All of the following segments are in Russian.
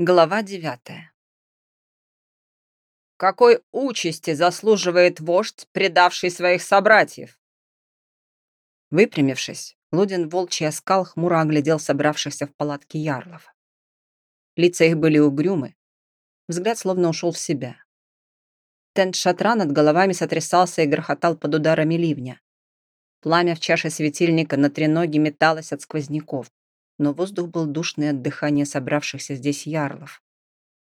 Глава девятая. Какой участи заслуживает вождь, предавший своих собратьев? Выпрямившись, Лудин волчий оскал хмуро оглядел собравшихся в палатке ярлов. Лица их были угрюмы, взгляд словно ушел в себя. Тент шатра над головами сотрясался и грохотал под ударами ливня. Пламя в чаше светильника на треноге металось от сквозняков но воздух был душный от дыхания собравшихся здесь ярлов.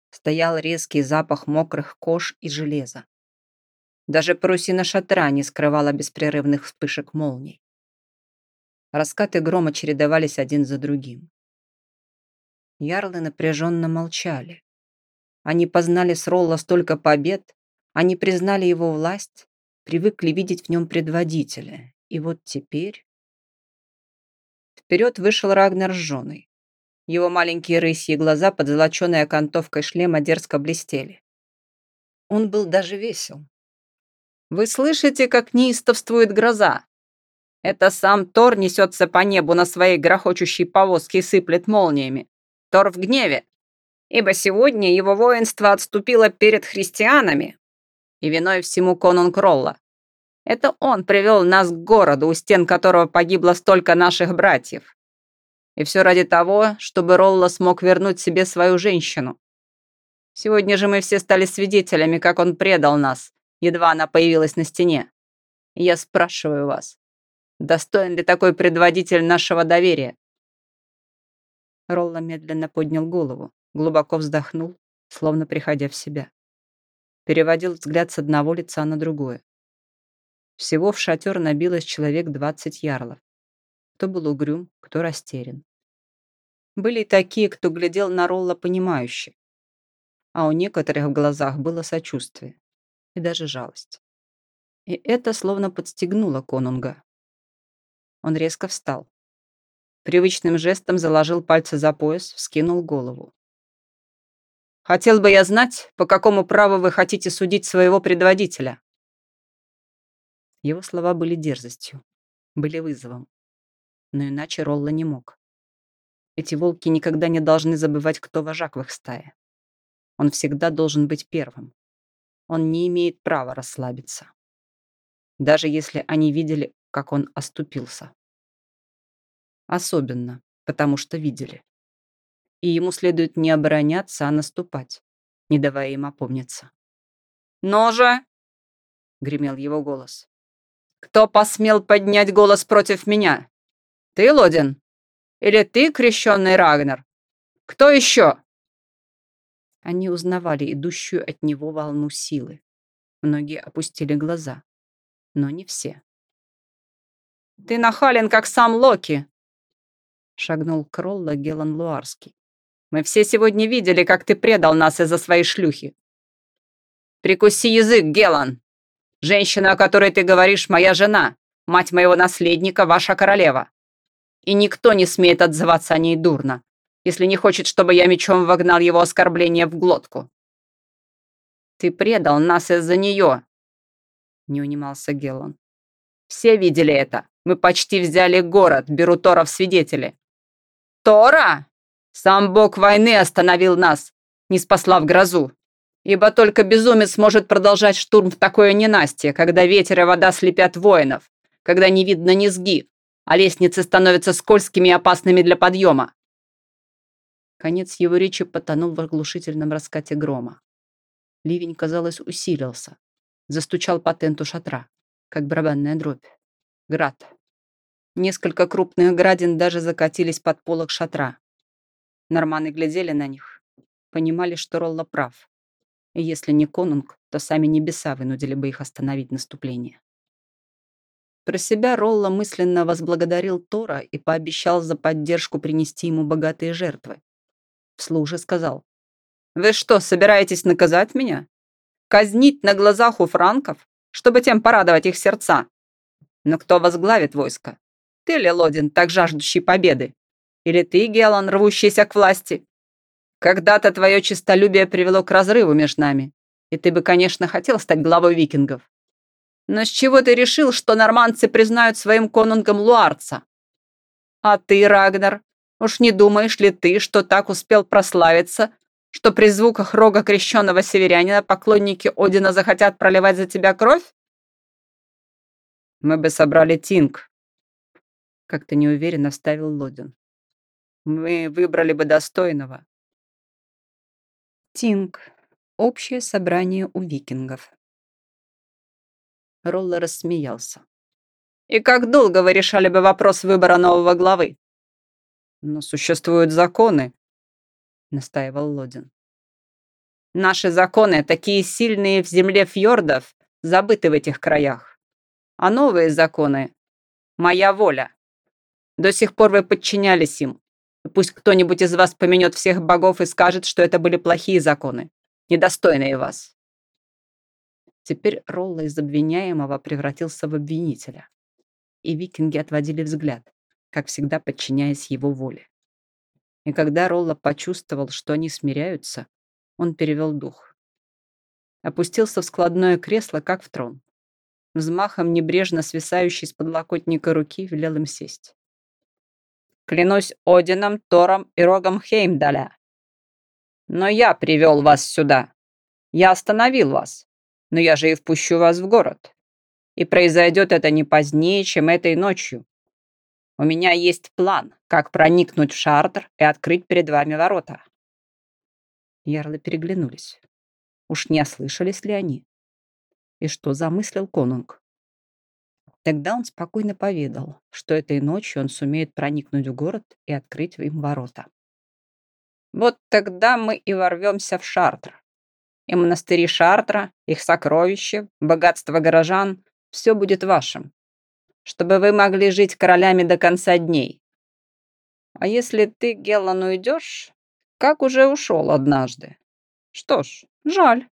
Стоял резкий запах мокрых кож и железа. Даже парусина шатра не скрывала беспрерывных вспышек молний. Раскаты грома чередовались один за другим. Ярлы напряженно молчали. Они познали с Ролла столько побед, они признали его власть, привыкли видеть в нем предводителя. И вот теперь... Вперед вышел Рагнар с женой. Его маленькие рысьи глаза под золоченой окантовкой шлема дерзко блестели. Он был даже весел. «Вы слышите, как неистовствует гроза? Это сам Тор несется по небу на своей грохочущей повозке и сыплет молниями. Тор в гневе, ибо сегодня его воинство отступило перед христианами, и виной всему конунг Ролла. Это он привел нас к городу, у стен которого погибло столько наших братьев. И все ради того, чтобы Ролла смог вернуть себе свою женщину. Сегодня же мы все стали свидетелями, как он предал нас, едва она появилась на стене. Я спрашиваю вас, достоин ли такой предводитель нашего доверия? Ролла медленно поднял голову, глубоко вздохнул, словно приходя в себя. Переводил взгляд с одного лица на другое. Всего в шатер набилось человек двадцать ярлов. Кто был угрюм, кто растерян. Были и такие, кто глядел на Ролла понимающе. А у некоторых в глазах было сочувствие и даже жалость. И это словно подстегнуло конунга. Он резко встал. Привычным жестом заложил пальцы за пояс, вскинул голову. «Хотел бы я знать, по какому праву вы хотите судить своего предводителя?» Его слова были дерзостью, были вызовом. Но иначе Ролла не мог. Эти волки никогда не должны забывать, кто вожак в их стае. Он всегда должен быть первым. Он не имеет права расслабиться. Даже если они видели, как он оступился. Особенно, потому что видели. И ему следует не обороняться, а наступать, не давая им опомниться. «Ножа!» — гремел его голос. Кто посмел поднять голос против меня? Ты, Лодин? Или ты, крещенный Рагнар? Кто еще?» Они узнавали идущую от него волну силы. Многие опустили глаза, но не все. «Ты нахален, как сам Локи!» Шагнул Кролла Гелан Луарский. «Мы все сегодня видели, как ты предал нас из-за своей шлюхи. Прикуси язык, Гелан!» Женщина, о которой ты говоришь, моя жена, мать моего наследника, ваша королева. И никто не смеет отзываться о ней дурно, если не хочет, чтобы я мечом вогнал его оскорбление в глотку. Ты предал нас из-за нее, не унимался Геллан. Все видели это. Мы почти взяли город, беру Тора в свидетели. Тора? Сам бог войны остановил нас, не спасла в грозу ибо только безумец может продолжать штурм в такое ненастье, когда ветер и вода слепят воинов, когда не видно низги, а лестницы становятся скользкими и опасными для подъема. Конец его речи потонул в оглушительном раскате грома. Ливень, казалось, усилился. Застучал по тенту шатра, как барабанная дробь. Град. Несколько крупных градин даже закатились под полок шатра. Норманы глядели на них, понимали, что Ролла прав. И если не конунг, то сами небеса вынудили бы их остановить наступление. Про себя Ролла мысленно возблагодарил Тора и пообещал за поддержку принести ему богатые жертвы. Вслух же сказал. «Вы что, собираетесь наказать меня? Казнить на глазах у франков, чтобы тем порадовать их сердца? Но кто возглавит войско? Ты ли, Лодин, так жаждущий победы? Или ты, Гелан, рвущийся к власти? Когда-то твое честолюбие привело к разрыву между нами, и ты бы, конечно, хотел стать главой викингов. Но с чего ты решил, что нормандцы признают своим конунгом Луарца? А ты, Рагнар, уж не думаешь ли ты, что так успел прославиться, Что при звуках рога крещенного северянина поклонники Одина захотят проливать за тебя кровь? Мы бы собрали Тинг. Как-то неуверенно вставил Лодин. Мы выбрали бы достойного. Тинг. Общее собрание у викингов. Ролла рассмеялся. «И как долго вы решали бы вопрос выбора нового главы?» «Но существуют законы», — настаивал Лодин. «Наши законы, такие сильные в земле фьордов, забыты в этих краях. А новые законы — моя воля. До сих пор вы подчинялись им. пусть кто-нибудь из вас поменет всех богов и скажет, что это были плохие законы, недостойные вас. Теперь Ролла из обвиняемого превратился в обвинителя. И викинги отводили взгляд, как всегда подчиняясь его воле. И когда Ролла почувствовал, что они смиряются, он перевел дух. Опустился в складное кресло, как в трон. Взмахом небрежно свисающей с подлокотника руки велел им сесть. «Клянусь Одином, Тором и Рогом Хеймдаля. Но я привел вас сюда. Я остановил вас но я же и впущу вас в город. И произойдет это не позднее, чем этой ночью. У меня есть план, как проникнуть в Шартер и открыть перед вами ворота». Ярлы переглянулись. Уж не ослышались ли они? И что замыслил конунг? Тогда он спокойно поведал, что этой ночью он сумеет проникнуть в город и открыть им ворота. «Вот тогда мы и ворвемся в Шартр и монастыри Шартра, их сокровища, богатство горожан – все будет вашим, чтобы вы могли жить королями до конца дней. А если ты, Геллан, уйдешь, как уже ушел однажды? Что ж, жаль,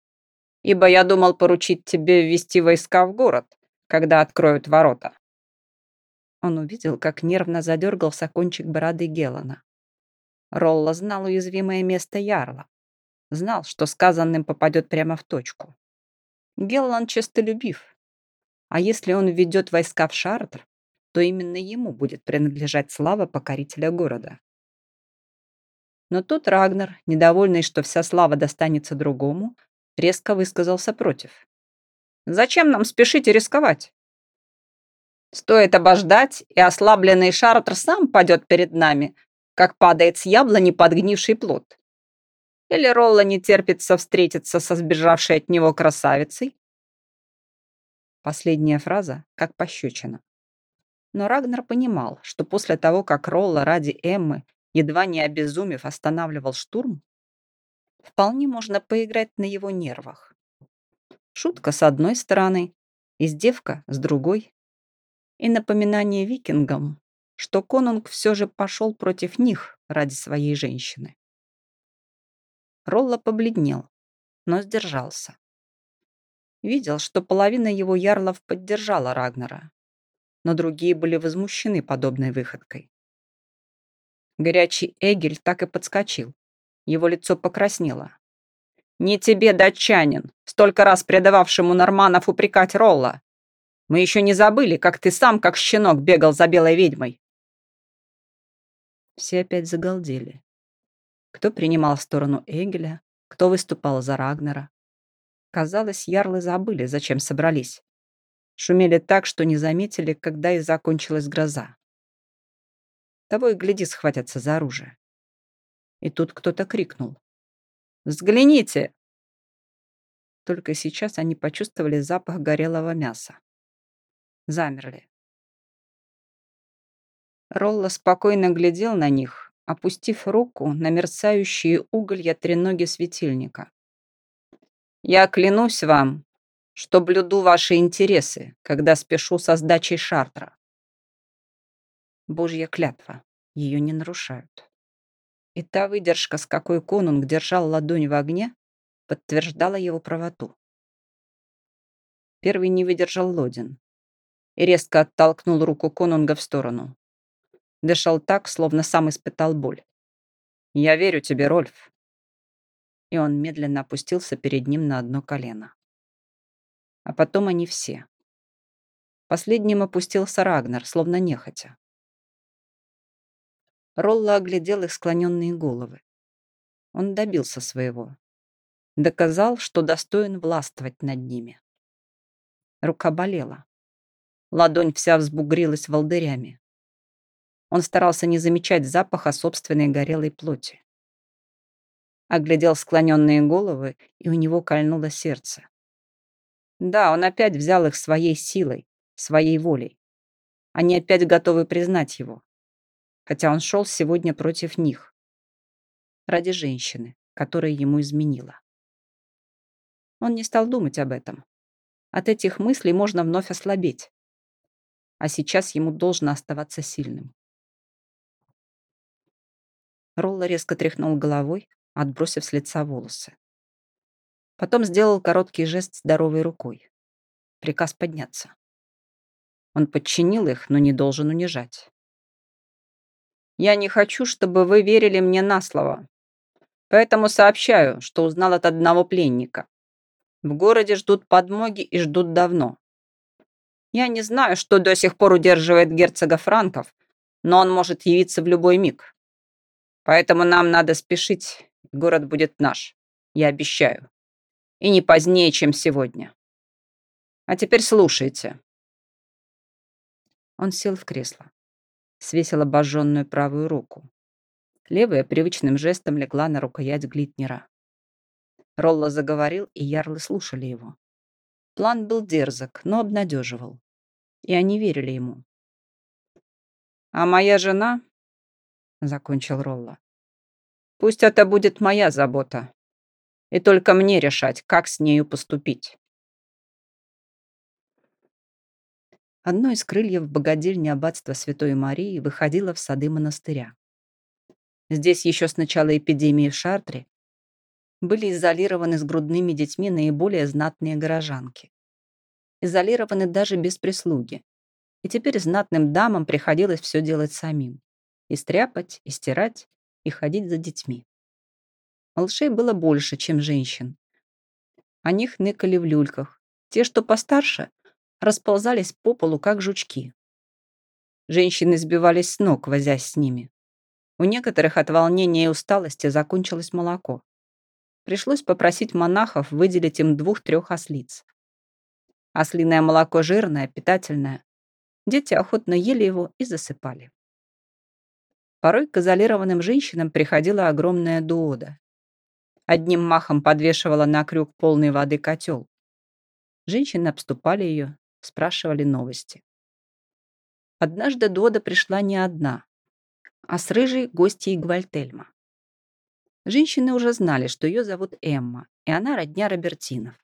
ибо я думал поручить тебе ввести войска в город, когда откроют ворота. Он увидел, как нервно задергался кончик бороды Геллана. Ролла знал уязвимое место Ярла Знал, что сказанным попадет прямо в точку. Геллан честолюбив. А если он введет войска в Шартр, то именно ему будет принадлежать слава покорителя города. Но тут Рагнар, недовольный, что вся слава достанется другому, резко высказался против. «Зачем нам спешить и рисковать? Стоит обождать, и ослабленный Шартр сам падет перед нами, как падает с яблони подгнивший плод. Или Ролла не терпится встретиться со сбежавшей от него красавицей? Последняя фраза как пощечина. Но Рагнар понимал, что после того, как Ролла ради Эммы, едва не обезумев, останавливал штурм, вполне можно поиграть на его нервах. Шутка с одной стороны, издевка с другой. И напоминание викингам, что конунг все же пошел против них ради своей женщины. Ролла побледнел, но сдержался. Видел, что половина его ярлов поддержала Рагнара, но другие были возмущены подобной выходкой. Горячий Эгель так и подскочил. Его лицо покраснело. «Не тебе, датчанин, столько раз предававшему норманов упрекать Ролла. Мы еще не забыли, как ты сам, как щенок, бегал за белой ведьмой». Все опять загалдели. Кто принимал сторону Эгеля, кто выступал за Рагнера. Казалось, ярлы забыли, зачем собрались. Шумели так, что не заметили, когда и закончилась гроза. Того и гляди, схватятся за оружие. И тут кто-то крикнул. «Взгляните!» Только сейчас они почувствовали запах горелого мяса. Замерли. Ролла спокойно глядел на них, опустив руку на мерцающие уголья треноги светильника. «Я клянусь вам, что блюду ваши интересы, когда спешу со сдачей шартра». Божья клятва, ее не нарушают. И та выдержка, с какой конунг держал ладонь в огне, подтверждала его правоту. Первый не выдержал Лодин и резко оттолкнул руку конунга в сторону. Дышал так, словно сам испытал боль. «Я верю тебе, Рольф». И он медленно опустился перед ним на одно колено. А потом они все. Последним опустился Рагнар, словно нехотя. Ролла оглядел их склоненные головы. Он добился своего. Доказал, что достоин властвовать над ними. Рука болела. Ладонь вся взбугрилась волдырями. Он старался не замечать запаха собственной горелой плоти. Оглядел склоненные головы, и у него кольнуло сердце. Да, он опять взял их своей силой, своей волей. Они опять готовы признать его. Хотя он шел сегодня против них. Ради женщины, которая ему изменила. Он не стал думать об этом. От этих мыслей можно вновь ослабеть. А сейчас ему должно оставаться сильным. Ролла резко тряхнул головой, отбросив с лица волосы. Потом сделал короткий жест здоровой рукой. Приказ подняться. Он подчинил их, но не должен унижать. «Я не хочу, чтобы вы верили мне на слово. Поэтому сообщаю, что узнал от одного пленника. В городе ждут подмоги и ждут давно. Я не знаю, что до сих пор удерживает герцога Франков, но он может явиться в любой миг. Поэтому нам надо спешить, город будет наш, я обещаю. И не позднее, чем сегодня. А теперь слушайте. Он сел в кресло, свесил обожженную правую руку. Левая привычным жестом легла на рукоять Глитнера. Ролла заговорил, и ярлы слушали его. План был дерзок, но обнадеживал. И они верили ему. «А моя жена?» — закончил Ролла. «Пусть это будет моя забота. И только мне решать, как с нею поступить». Одно из крыльев богадельни аббатства Святой Марии выходило в сады монастыря. Здесь еще с начала эпидемии в Шартре были изолированы с грудными детьми наиболее знатные горожанки. Изолированы даже без прислуги. И теперь знатным дамам приходилось все делать самим. И стряпать, и стирать, и ходить за детьми. Малышей было больше, чем женщин. О них ныкали в люльках. Те, что постарше, расползались по полу, как жучки. Женщины сбивались с ног, возясь с ними. У некоторых от волнения и усталости закончилось молоко. Пришлось попросить монахов выделить им двух-трех ослиц. Ослиное молоко жирное, питательное. Дети охотно ели его и засыпали. Порой к изолированным женщинам приходила огромная дуода. Одним махом подвешивала на крюк полной воды котел. Женщины обступали ее, спрашивали новости. Однажды Дода пришла не одна, а с рыжей гостьей Гвальтельма. Женщины уже знали, что ее зовут Эмма, и она родня Робертинов.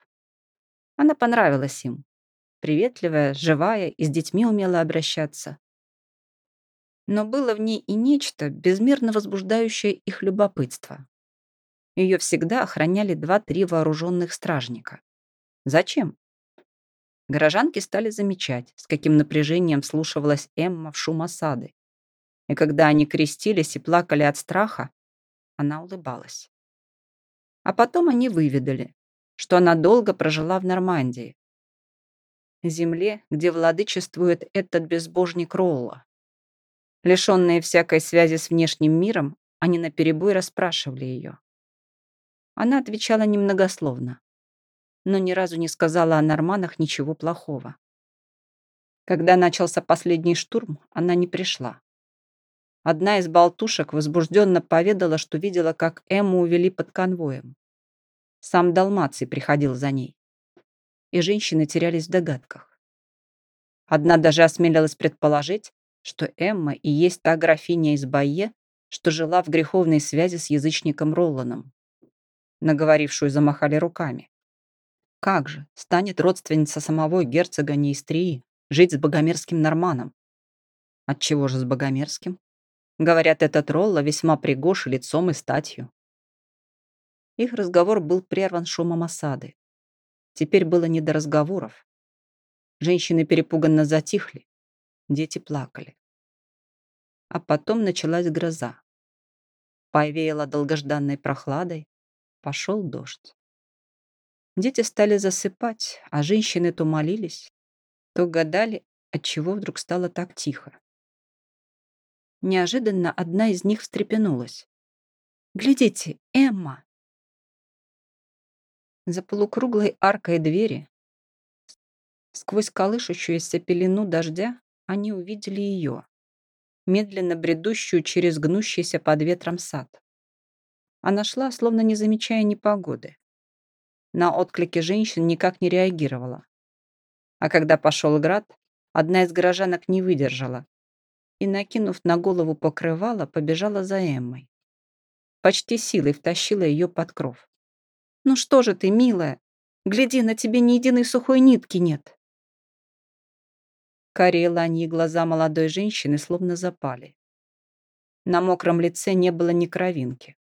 Она понравилась им. Приветливая, живая и с детьми умела обращаться. Но было в ней и нечто, безмерно возбуждающее их любопытство. Ее всегда охраняли два-три вооруженных стражника. Зачем? Горожанки стали замечать, с каким напряжением вслушивалась Эмма в шум осады. И когда они крестились и плакали от страха, она улыбалась. А потом они выведали, что она долго прожила в Нормандии, земле, где владычествует этот безбожник Ролла. Лишенные всякой связи с внешним миром, они наперебой расспрашивали ее. Она отвечала немногословно, но ни разу не сказала о норманах ничего плохого. Когда начался последний штурм, она не пришла. Одна из болтушек возбужденно поведала, что видела, как Эмму увели под конвоем. Сам Далмаций приходил за ней. И женщины терялись в догадках. Одна даже осмелилась предположить, что Эмма и есть та графиня из Байе, что жила в греховной связи с язычником Ролланом. Наговорившую замахали руками. Как же станет родственница самого герцога Неистрии жить с богомерзким норманом? Отчего же с богомерзким? Говорят, этот Ролла весьма пригож лицом и статью. Их разговор был прерван шумом осады. Теперь было не до разговоров. Женщины перепуганно затихли, дети плакали. А потом началась гроза. Повеяло долгожданной прохладой, пошел дождь. Дети стали засыпать, а женщины то молились, то гадали, отчего вдруг стало так тихо. Неожиданно одна из них встрепенулась. Глядите, Эмма!» За полукруглой аркой двери, сквозь колышущуюся пелену дождя, они увидели ее, медленно бредущую через гнущийся под ветром сад. Она шла, словно не замечая непогоды. На отклики женщин никак не реагировала. А когда пошел град, одна из горожанок не выдержала и, накинув на голову покрывало, побежала за Эммой. Почти силой втащила ее под кров. «Ну что же ты, милая? Гляди, на тебе ни единой сухой нитки нет!» Карие ланьи глаза молодой женщины словно запали. На мокром лице не было ни кровинки.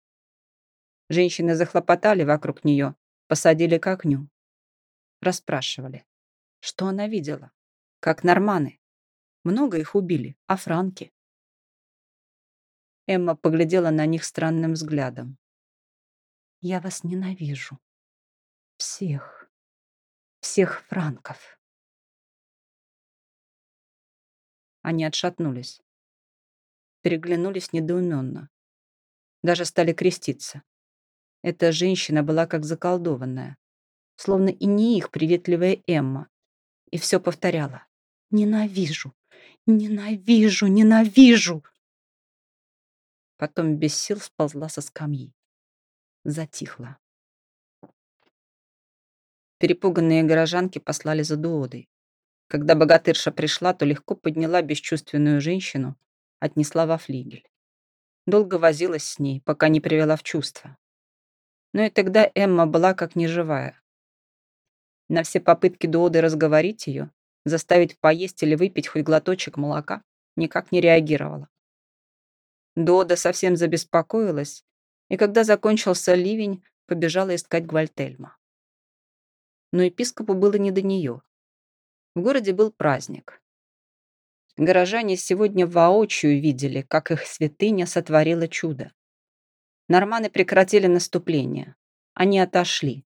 Женщины захлопотали вокруг нее, посадили к огню. Расспрашивали, что она видела, как норманы. Много их убили, а франки? Эмма поглядела на них странным взглядом. «Я вас ненавижу. Всех. Всех франков». Они отшатнулись. Переглянулись недоуменно. Даже стали креститься. Эта женщина была как заколдованная. Словно и не их приветливая Эмма. И все повторяла. «Ненавижу! Ненавижу! Ненавижу!» Потом без сил сползла со скамьи. Затихла. Перепуганные горожанки послали за Дуодой. Когда богатырша пришла, то легко подняла бесчувственную женщину, отнесла во флигель. Долго возилась с ней, пока не привела в чувство. Но и тогда Эмма была как неживая. На все попытки Дуоды разговорить ее, заставить поесть или выпить хоть глоточек молока, никак не реагировала. Дода совсем забеспокоилась, и когда закончился ливень, побежала искать Гвальтельма. Но епископу было не до нее. В городе был праздник. Горожане сегодня воочию видели, как их святыня сотворила чудо. Норманы прекратили наступление. Они отошли.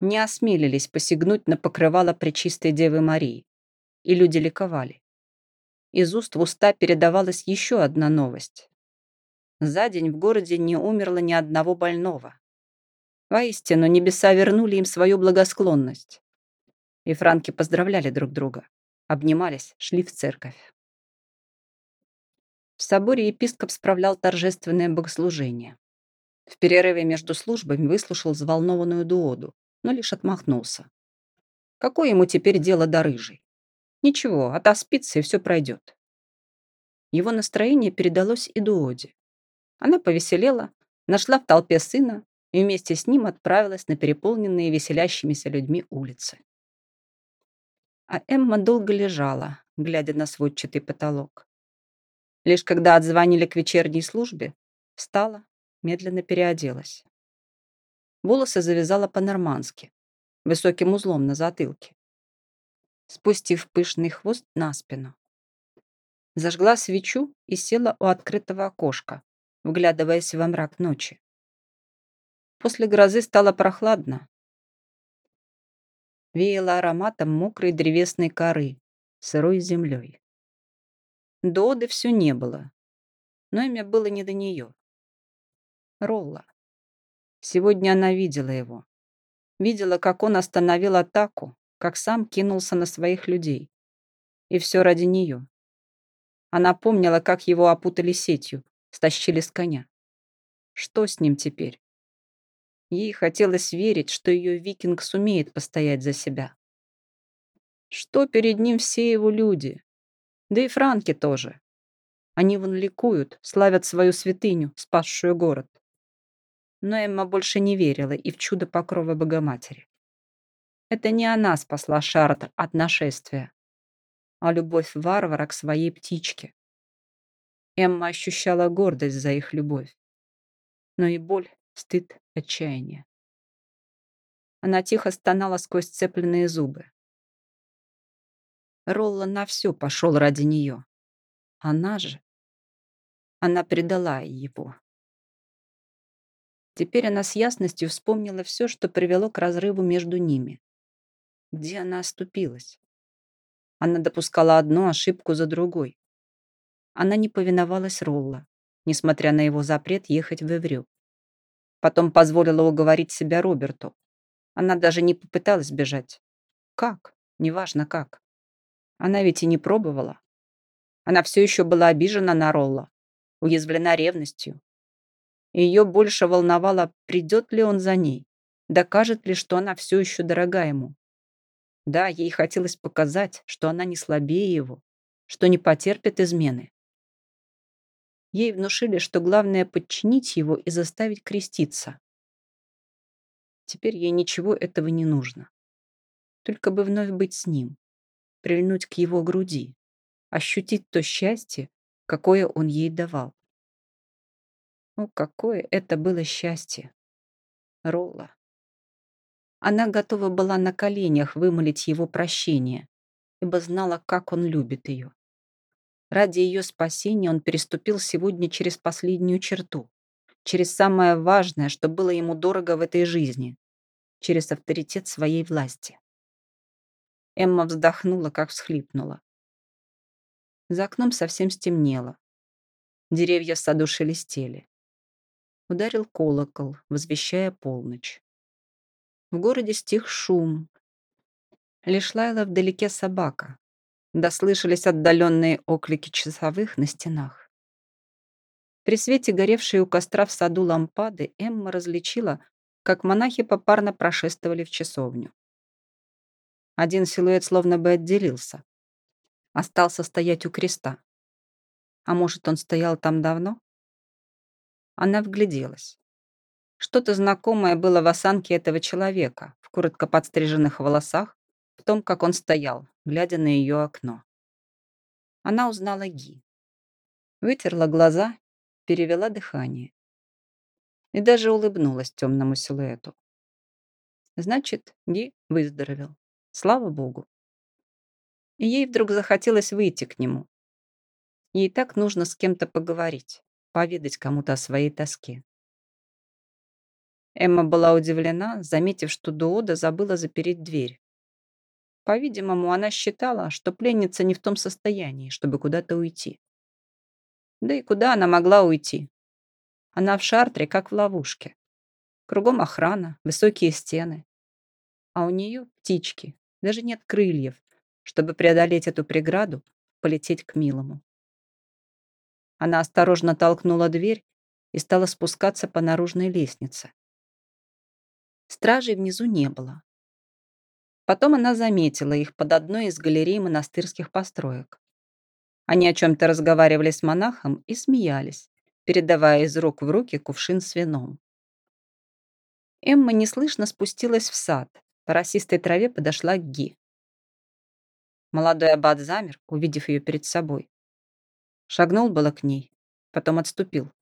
Не осмелились посягнуть на покрывало Пречистой Девы Марии. И люди ликовали. Из уст в уста передавалась еще одна новость. За день в городе не умерло ни одного больного. Воистину, небеса вернули им свою благосклонность. И франки поздравляли друг друга, обнимались, шли в церковь. В соборе епископ справлял торжественное богослужение. В перерыве между службами выслушал взволнованную дуоду, но лишь отмахнулся. Какое ему теперь дело до рыжей? Ничего, отоспится и все пройдет. Его настроение передалось и Дуоде. Она повеселела, нашла в толпе сына и вместе с ним отправилась на переполненные веселящимися людьми улицы. А Эмма долго лежала, глядя на сводчатый потолок. Лишь когда отзвонили к вечерней службе, встала, медленно переоделась. Волосы завязала по-нормански, высоким узлом на затылке спустив пышный хвост на спину. Зажгла свечу и села у открытого окошка, вглядываясь во мрак ночи. После грозы стало прохладно. Веяло ароматом мокрой древесной коры, сырой землей. Доды все не было, но имя было не до нее. Ролла. Сегодня она видела его. Видела, как он остановил атаку, как сам кинулся на своих людей. И все ради нее. Она помнила, как его опутали сетью, стащили с коня. Что с ним теперь? Ей хотелось верить, что ее викинг сумеет постоять за себя. Что перед ним все его люди? Да и франки тоже. Они вон ликуют, славят свою святыню, спасшую город. Но Эмма больше не верила и в чудо покрова Богоматери. Это не она спасла Шарт от нашествия, а любовь варвара к своей птичке. Эмма ощущала гордость за их любовь, но и боль, стыд, отчаяние. Она тихо стонала сквозь цепленные зубы. Ролла на все пошел ради нее. Она же... Она предала его. Теперь она с ясностью вспомнила все, что привело к разрыву между ними. Где она оступилась? Она допускала одну ошибку за другой. Она не повиновалась Ролла, несмотря на его запрет ехать в Эврю. Потом позволила уговорить себя Роберту. Она даже не попыталась бежать. Как? Неважно как. Она ведь и не пробовала. Она все еще была обижена на Ролла, уязвлена ревностью. Ее больше волновало, придет ли он за ней, докажет ли, что она все еще дорога ему. Да, ей хотелось показать, что она не слабее его, что не потерпит измены. Ей внушили, что главное подчинить его и заставить креститься. Теперь ей ничего этого не нужно. Только бы вновь быть с ним, прильнуть к его груди, ощутить то счастье, какое он ей давал. О, какое это было счастье! Ролла. Она готова была на коленях вымолить его прощение, ибо знала, как он любит ее. Ради ее спасения он переступил сегодня через последнюю черту, через самое важное, что было ему дорого в этой жизни, через авторитет своей власти. Эмма вздохнула, как всхлипнула. За окном совсем стемнело. Деревья в саду шелестели. Ударил колокол, возвещая полночь. В городе стих шум. Лишь лаяла вдалеке собака. Дослышались отдаленные оклики часовых на стенах. При свете горевшей у костра в саду лампады Эмма различила, как монахи попарно прошествовали в часовню. Один силуэт словно бы отделился, остался стоять у креста. А может, он стоял там давно? Она вгляделась. Что-то знакомое было в осанке этого человека, в коротко подстриженных волосах, в том, как он стоял, глядя на ее окно. Она узнала Ги. Вытерла глаза, перевела дыхание. И даже улыбнулась темному силуэту. Значит, Ги выздоровел. Слава Богу и ей вдруг захотелось выйти к нему. Ей так нужно с кем-то поговорить, поведать кому-то о своей тоске. Эмма была удивлена, заметив, что Дуода забыла запереть дверь. По-видимому, она считала, что пленница не в том состоянии, чтобы куда-то уйти. Да и куда она могла уйти? Она в шартре, как в ловушке. Кругом охрана, высокие стены. А у нее птички, даже нет крыльев, чтобы преодолеть эту преграду, полететь к милому. Она осторожно толкнула дверь и стала спускаться по наружной лестнице. Стражей внизу не было. Потом она заметила их под одной из галерей монастырских построек. Они о чем-то разговаривали с монахом и смеялись, передавая из рук в руки кувшин с вином. Эмма неслышно спустилась в сад. По росистой траве подошла Ги. Молодой аббат замер, увидев ее перед собой. Шагнул было к ней, потом отступил.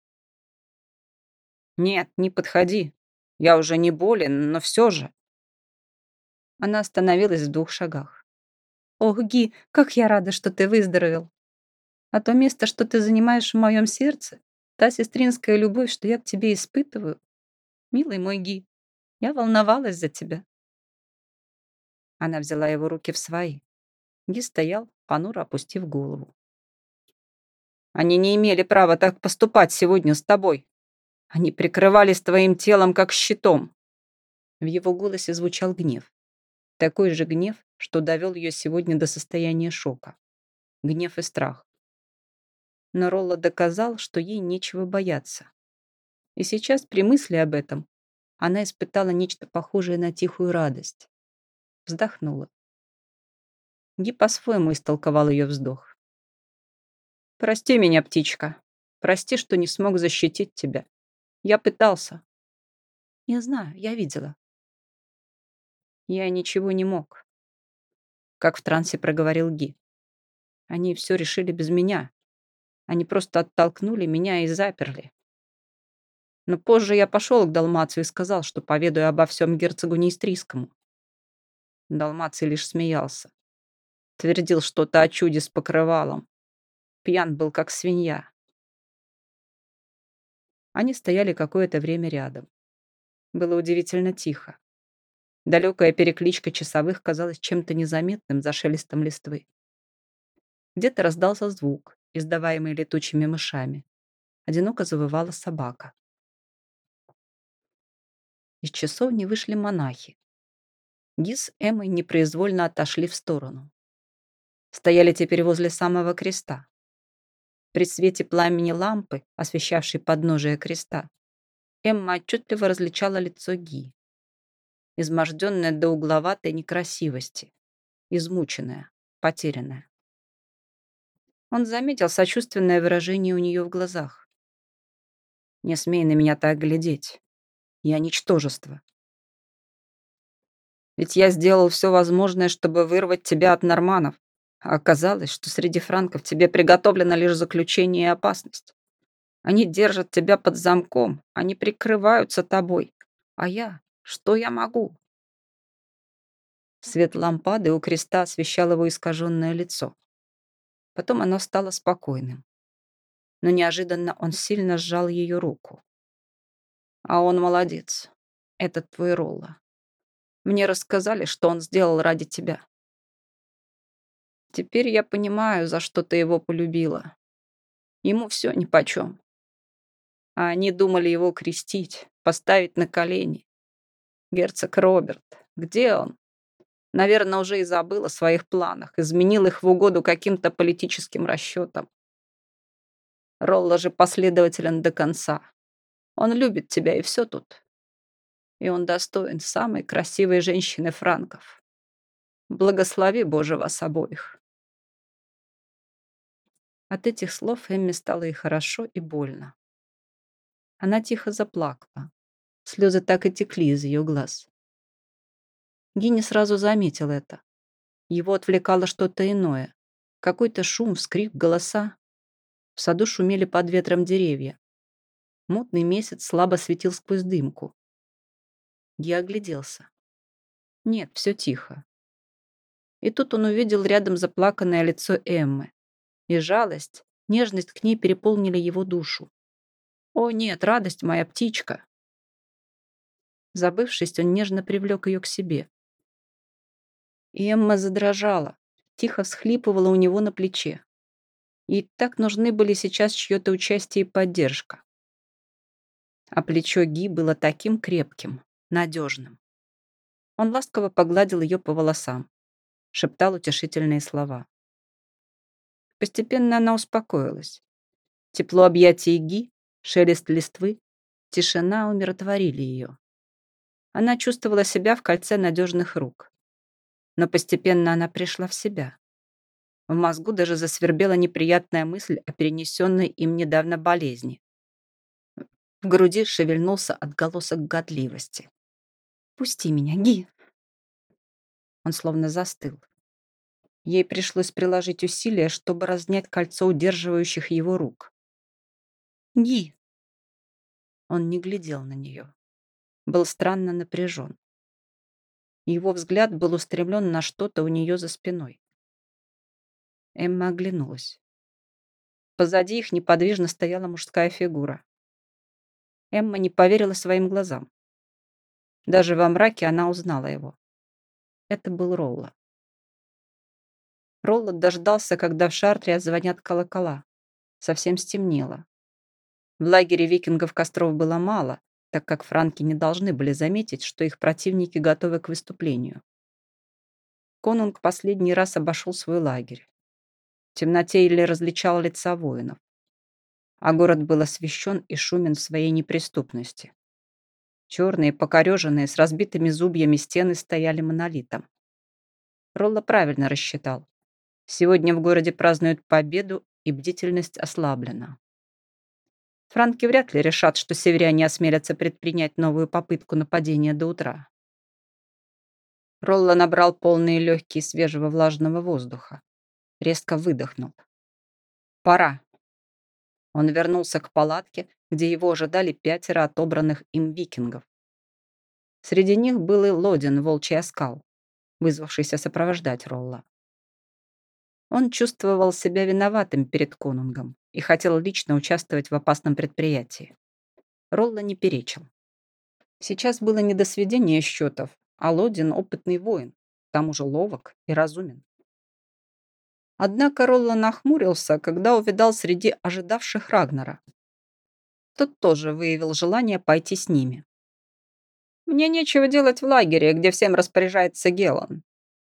«Нет, не подходи. Я уже не болен, но все же». Она остановилась в двух шагах. «Ох, Ги, как я рада, что ты выздоровел. А то место, что ты занимаешь в моем сердце, та сестринская любовь, что я к тебе испытываю. Милый мой Ги, я волновалась за тебя». Она взяла его руки в свои. Ги стоял, понуро опустив голову. «Они не имели права так поступать сегодня с тобой. Они прикрывались твоим телом, как щитом». В его голосе звучал гнев. Такой же гнев, что довел ее сегодня до состояния шока. Гнев и страх. Но Ролла доказал, что ей нечего бояться. И сейчас, при мысли об этом, она испытала нечто похожее на тихую радость. Вздохнула. Ги по-своему истолковал ее вздох. «Прости меня, птичка. Прости, что не смог защитить тебя. Я пытался». «Я знаю, я видела». «Я ничего не мог», — как в трансе проговорил Ги. «Они все решили без меня. Они просто оттолкнули меня и заперли. Но позже я пошел к Далмацию и сказал, что поведаю обо всем герцогу Неистрийскому. Далмаций лишь смеялся. Твердил что-то о чуде с покрывалом. Пьян был, как свинья. Они стояли какое-то время рядом. Было удивительно тихо. Далекая перекличка часовых казалась чем-то незаметным за шелестом листвы. Где-то раздался звук, издаваемый летучими мышами. одиноко завывала собака. Из часовни вышли монахи. Ги с Эммой непроизвольно отошли в сторону. Стояли теперь возле самого креста. При свете пламени лампы, освещавшей подножие креста, Эмма отчетливо различала лицо Ги. Изможденное до угловатой некрасивости, измученное, потерянное. Он заметил сочувственное выражение у нее в глазах. «Не смей на меня так глядеть. Я ничтожество. Ведь я сделал все возможное, чтобы вырвать тебя от норманов. А оказалось, что среди франков тебе приготовлено лишь заключение и опасность. Они держат тебя под замком, они прикрываются тобой. А я? Что я могу? Свет лампады у креста освещал его искаженное лицо. Потом оно стало спокойным. Но неожиданно он сильно сжал ее руку. А он молодец. Этот твой Ролла. Мне рассказали, что он сделал ради тебя. Теперь я понимаю, за что ты его полюбила. Ему все нипочем. А они думали его крестить, поставить на колени. Герцог Роберт, где он? Наверное, уже и забыл о своих планах, изменил их в угоду каким-то политическим расчетам. Ролла же последователен до конца. Он любит тебя, и все тут. И он достоин самой красивой женщины франков. Благослови, Боже, вас обоих. От этих слов Эмме стало и хорошо, и больно. Она тихо заплакала. Слезы так и текли из ее глаз. Гинни сразу заметил это. Его отвлекало что-то иное. Какой-то шум, вскрик, голоса. В саду шумели под ветром деревья. Мутный месяц слабо светил сквозь дымку. Я огляделся. Нет, все тихо. И тут он увидел рядом заплаканное лицо Эммы. И жалость, нежность к ней переполнили его душу. «О нет, радость моя птичка!» Забывшись, он нежно привлек ее к себе. И Эмма задрожала, тихо всхлипывала у него на плече. Ей так нужны были сейчас чье-то участие и поддержка а плечо Ги было таким крепким, надежным. Он ласково погладил ее по волосам, шептал утешительные слова. Постепенно она успокоилась. Тепло объятий Ги, шелест листвы, тишина умиротворили ее. Она чувствовала себя в кольце надежных рук. Но постепенно она пришла в себя. В мозгу даже засвербела неприятная мысль о перенесенной им недавно болезни. В груди шевельнулся отголосок годливости. «Пусти меня, Ги!» Он словно застыл. Ей пришлось приложить усилия, чтобы разнять кольцо удерживающих его рук. «Ги!» Он не глядел на нее. Был странно напряжен. Его взгляд был устремлен на что-то у нее за спиной. Эмма оглянулась. Позади их неподвижно стояла мужская фигура. Эмма не поверила своим глазам. Даже во мраке она узнала его. Это был Ролла. Ролла дождался, когда в Шартре звонят колокола. Совсем стемнело. В лагере викингов костров было мало, так как франки не должны были заметить, что их противники готовы к выступлению. Конунг последний раз обошел свой лагерь. В темноте или различал лица воинов а город был освещен и шумен в своей неприступности. Черные, покореженные, с разбитыми зубьями стены стояли монолитом. Ролла правильно рассчитал. Сегодня в городе празднуют победу, и бдительность ослаблена. Франки вряд ли решат, что северяне осмелятся предпринять новую попытку нападения до утра. Ролла набрал полные легкие свежего влажного воздуха. Резко выдохнул. «Пора», он вернулся к палатке, где его ожидали пятеро отобранных им викингов. Среди них был и Лодин, волчий оскал, вызвавшийся сопровождать Ролла. Он чувствовал себя виноватым перед конунгом и хотел лично участвовать в опасном предприятии. Ролла не перечил. Сейчас было не до сведения счетов, а Лодин — опытный воин, к тому же ловок и разумен. Однако Ролла нахмурился, когда увидал среди ожидавших Рагнера. Тот тоже выявил желание пойти с ними. «Мне нечего делать в лагере, где всем распоряжается Гелан.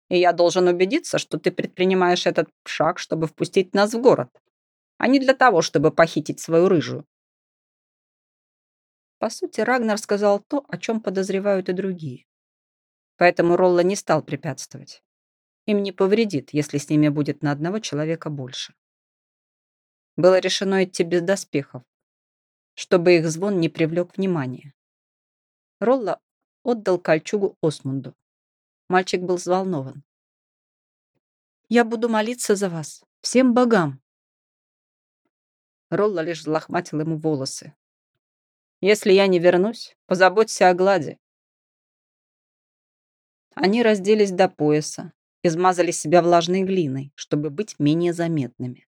И я должен убедиться, что ты предпринимаешь этот шаг, чтобы впустить нас в город, а не для того, чтобы похитить свою рыжую». По сути, Рагнар сказал то, о чем подозревают и другие. Поэтому Ролла не стал препятствовать. Им не повредит, если с ними будет на одного человека больше. Было решено идти без доспехов, чтобы их звон не привлек внимания. Ролла отдал кольчугу Осмунду. Мальчик был взволнован. «Я буду молиться за вас, всем богам!» Ролла лишь взлохматил ему волосы. «Если я не вернусь, позаботься о глади». Они разделись до пояса, измазали себя влажной глиной, чтобы быть менее заметными.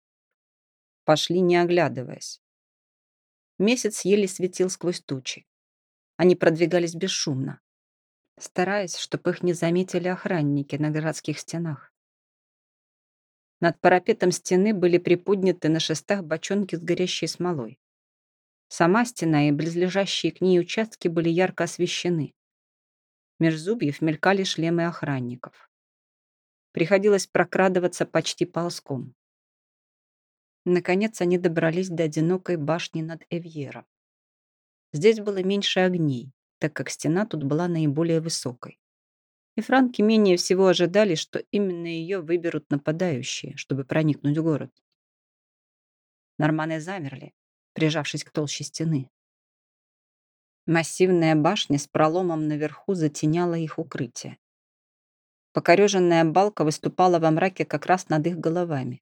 Пошли, не оглядываясь. Месяц еле светил сквозь тучи. Они продвигались бесшумно, стараясь, чтобы их не заметили охранники на городских стенах. Над парапетом стены были приподняты на шестах бочонки с горящей смолой. Сама стена и близлежащие к ней участки были ярко освещены. Меж зубьев мелькали шлемы охранников. Приходилось прокрадываться почти ползком. Наконец они добрались до одинокой башни над Эвьером. Здесь было меньше огней, так как стена тут была наиболее высокой. И франки менее всего ожидали, что именно ее выберут нападающие, чтобы проникнуть в город. Норманы замерли, прижавшись к толще стены. Массивная башня с проломом наверху затеняла их укрытие. Покореженная балка выступала во мраке как раз над их головами.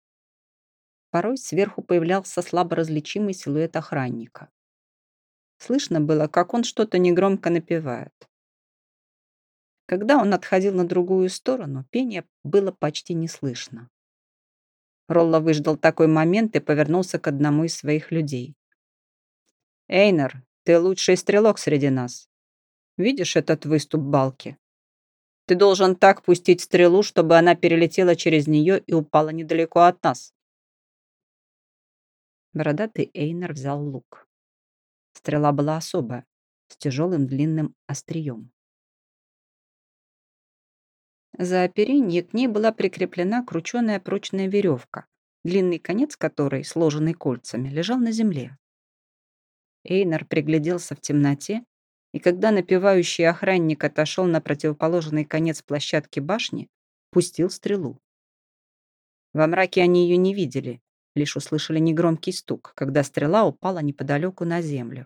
Порой сверху появлялся слабо различимый силуэт охранника. Слышно было, как он что-то негромко напевает. Когда он отходил на другую сторону, пение было почти не слышно. Ролла выждал такой момент и повернулся к одному из своих людей. «Эйнер, ты лучший стрелок среди нас. Видишь этот выступ балки? Ты должен так пустить стрелу, чтобы она перелетела через нее и упала недалеко от нас. Бородатый Эйнер взял лук. Стрела была особая, с тяжелым длинным острием. За оперенье к ней была прикреплена крученая прочная веревка, длинный конец которой, сложенный кольцами, лежал на земле. Эйнер пригляделся в темноте и когда напевающий охранник отошел на противоположный конец площадки башни, пустил стрелу. Во мраке они ее не видели, лишь услышали негромкий стук, когда стрела упала неподалеку на землю.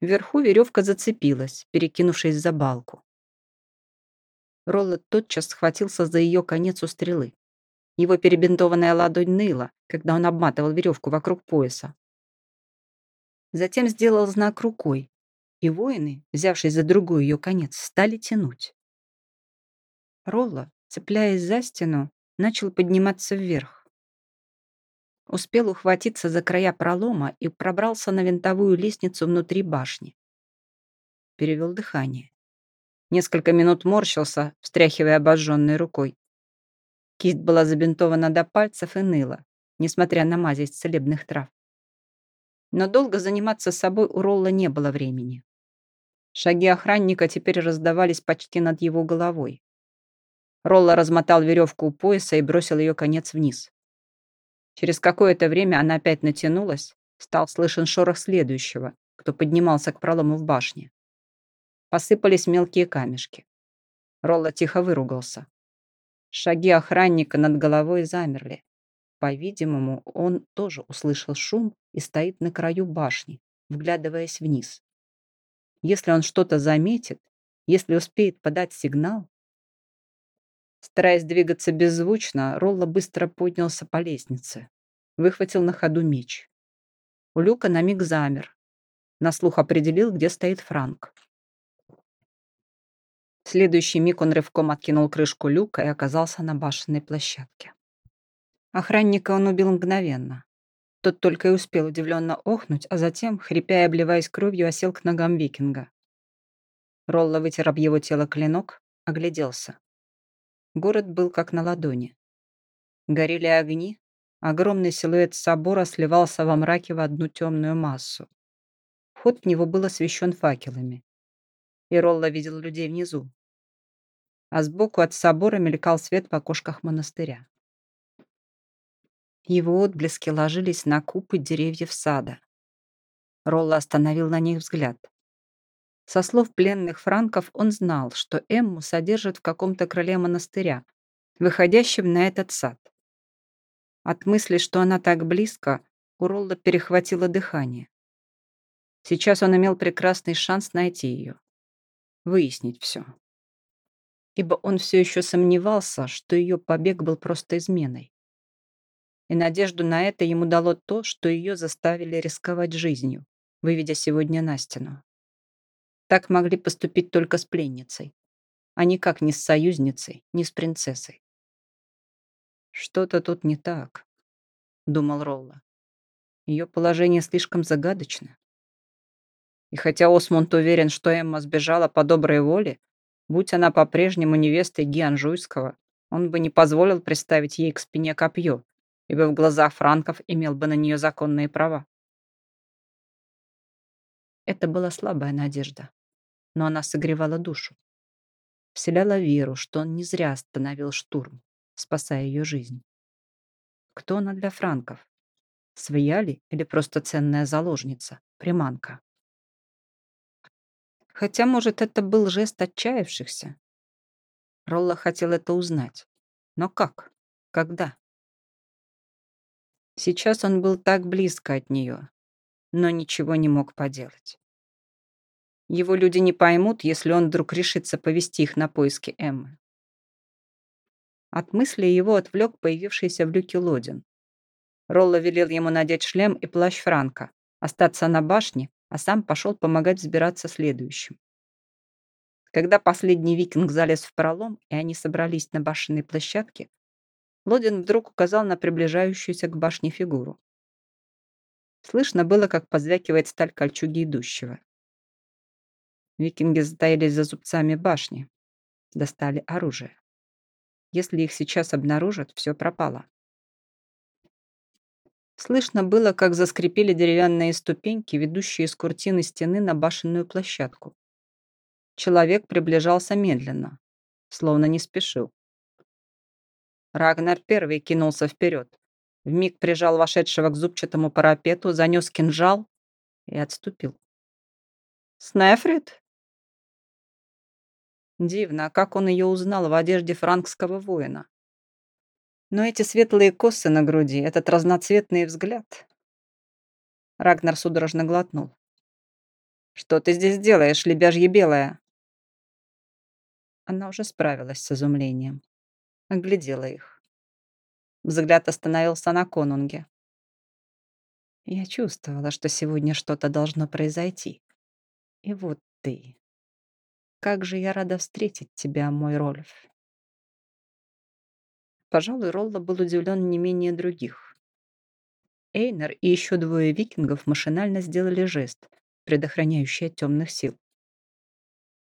Вверху веревка зацепилась, перекинувшись за балку. Ролла тотчас схватился за ее конец у стрелы. Его перебинтованная ладонь ныла, когда он обматывал веревку вокруг пояса. Затем сделал знак рукой, и воины, взявшись за другой ее конец, стали тянуть. Ролла, цепляясь за стену, начал подниматься вверх. Успел ухватиться за края пролома и пробрался на винтовую лестницу внутри башни. Перевел дыхание. Несколько минут морщился, встряхивая обожженной рукой. Кисть была забинтована до пальцев и ныла, несмотря на мазь из целебных трав. Но долго заниматься собой у Ролла не было времени. Шаги охранника теперь раздавались почти над его головой. Ролла размотал веревку у пояса и бросил ее конец вниз. Через какое-то время она опять натянулась, стал слышен шорох следующего, кто поднимался к пролому в башне. Посыпались мелкие камешки. Ролла тихо выругался. Шаги охранника над головой замерли. По-видимому, он тоже услышал шум и стоит на краю башни, вглядываясь вниз. Если он что-то заметит, если успеет подать сигнал... Стараясь двигаться беззвучно, Ролла быстро поднялся по лестнице. Выхватил на ходу меч. У люка на миг замер. На слух определил, где стоит Франк. В следующий миг он рывком откинул крышку люка и оказался на башенной площадке. Охранника он убил мгновенно. Тот только и успел удивленно охнуть, а затем, хрипя и обливаясь кровью, осел к ногам викинга. Ролла вытер об его тело клинок, огляделся. Город был как на ладони. Горели огни, Огромный силуэт собора сливался во мраке в одну темную массу. Вход в него был освещен факелами. И Ролла видел людей внизу. А сбоку от собора мелькал свет в окошках монастыря. Его отблески ложились на купы деревьев сада. Ролла остановил на них взгляд. Со слов пленных франков он знал, что Эмму содержат в каком-то крыле монастыря, выходящем на этот сад. От мысли, что она так близко, у Ролла перехватило дыхание. Сейчас он имел прекрасный шанс найти ее. Выяснить все. Ибо он все еще сомневался, что ее побег был просто изменой. И надежду на это ему дало то, что ее заставили рисковать жизнью, выведя сегодня на стену. Так могли поступить только с пленницей, а никак не с союзницей, не с принцессой. «Что-то тут не так», — думал Ролла. Ее положение слишком загадочно. И хотя Осмунд уверен, что Эмма сбежала по доброй воле, будь она по-прежнему невестой Гианжуйского, он бы не позволил приставить ей к спине копье, ибо в глазах франков имел бы на нее законные права. Это была слабая надежда, но она согревала душу. Вселяла веру, что он не зря остановил штурм спасая ее жизнь. Кто она для франков? Своя ли или просто ценная заложница, приманка? Хотя, может, это был жест отчаявшихся. Ролла хотел это узнать. Но как? Когда? Сейчас он был так близко от нее, но ничего не мог поделать. Его люди не поймут, если он вдруг решится повести их на поиски Эммы. От мысли его отвлек появившийся в люке Лодин. Ролло велел ему надеть шлем и плащ Франка, остаться на башне, а сам пошел помогать взбираться следующим. Когда последний викинг залез в пролом, и они собрались на башенной площадке, Лодин вдруг указал на приближающуюся к башне фигуру. Слышно было, как позвякивает сталь кольчуги идущего. Викинги затаились за зубцами башни, достали оружие. Если их сейчас обнаружат, все пропало. Слышно было, как заскрипели деревянные ступеньки, ведущие из куртины стены на башенную площадку. Человек приближался медленно, словно не спешил. Рагнар первый кинулся вперед. Вмиг прижал вошедшего к зубчатому парапету, занес кинжал и отступил. «Снефрит?» Дивно, как он ее узнал в одежде франкского воина. Но эти светлые косы на груди, этот разноцветный взгляд... Рагнар судорожно глотнул. «Что ты здесь делаешь, лебяжье белая?» Она уже справилась с изумлением. Оглядела их. Взгляд остановился на конунге. Я чувствовала, что сегодня что-то должно произойти. И вот ты. Как же я рада встретить тебя, мой Рольф. Пожалуй, Ролла был удивлен не менее других. Эйнер и еще двое викингов машинально сделали жест, предохраняющий от темных сил.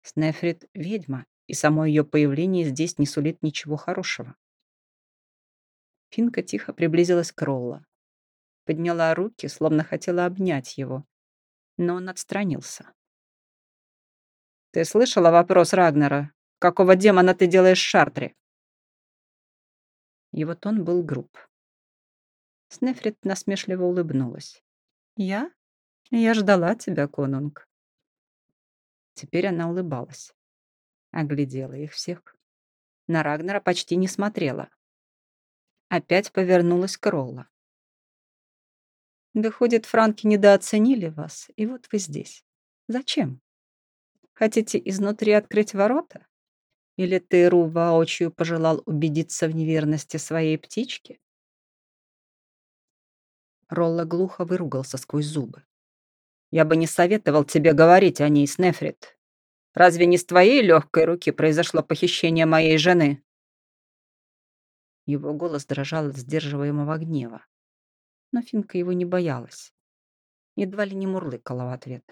Снефрит — ведьма, и само ее появление здесь не сулит ничего хорошего. Финка тихо приблизилась к Ролла. Подняла руки, словно хотела обнять его, но он отстранился. Ты слышала вопрос Рагнера? Какого демона ты делаешь в Шартре? И вот он был груб. Снефрит насмешливо улыбнулась. «Я? Я ждала тебя, конунг». Теперь она улыбалась. Оглядела их всех. На Рагнера почти не смотрела. Опять повернулась к Ролла. «Выходит, франки недооценили вас, и вот вы здесь. Зачем?» Хотите изнутри открыть ворота? Или ты, Ру, воочию пожелал убедиться в неверности своей птички?» Ролла глухо выругался сквозь зубы. «Я бы не советовал тебе говорить о ней, Снефрит. Разве не с твоей легкой руки произошло похищение моей жены?» Его голос дрожал от сдерживаемого гнева. Но Финка его не боялась. Едва ли не мурлыкала в ответ.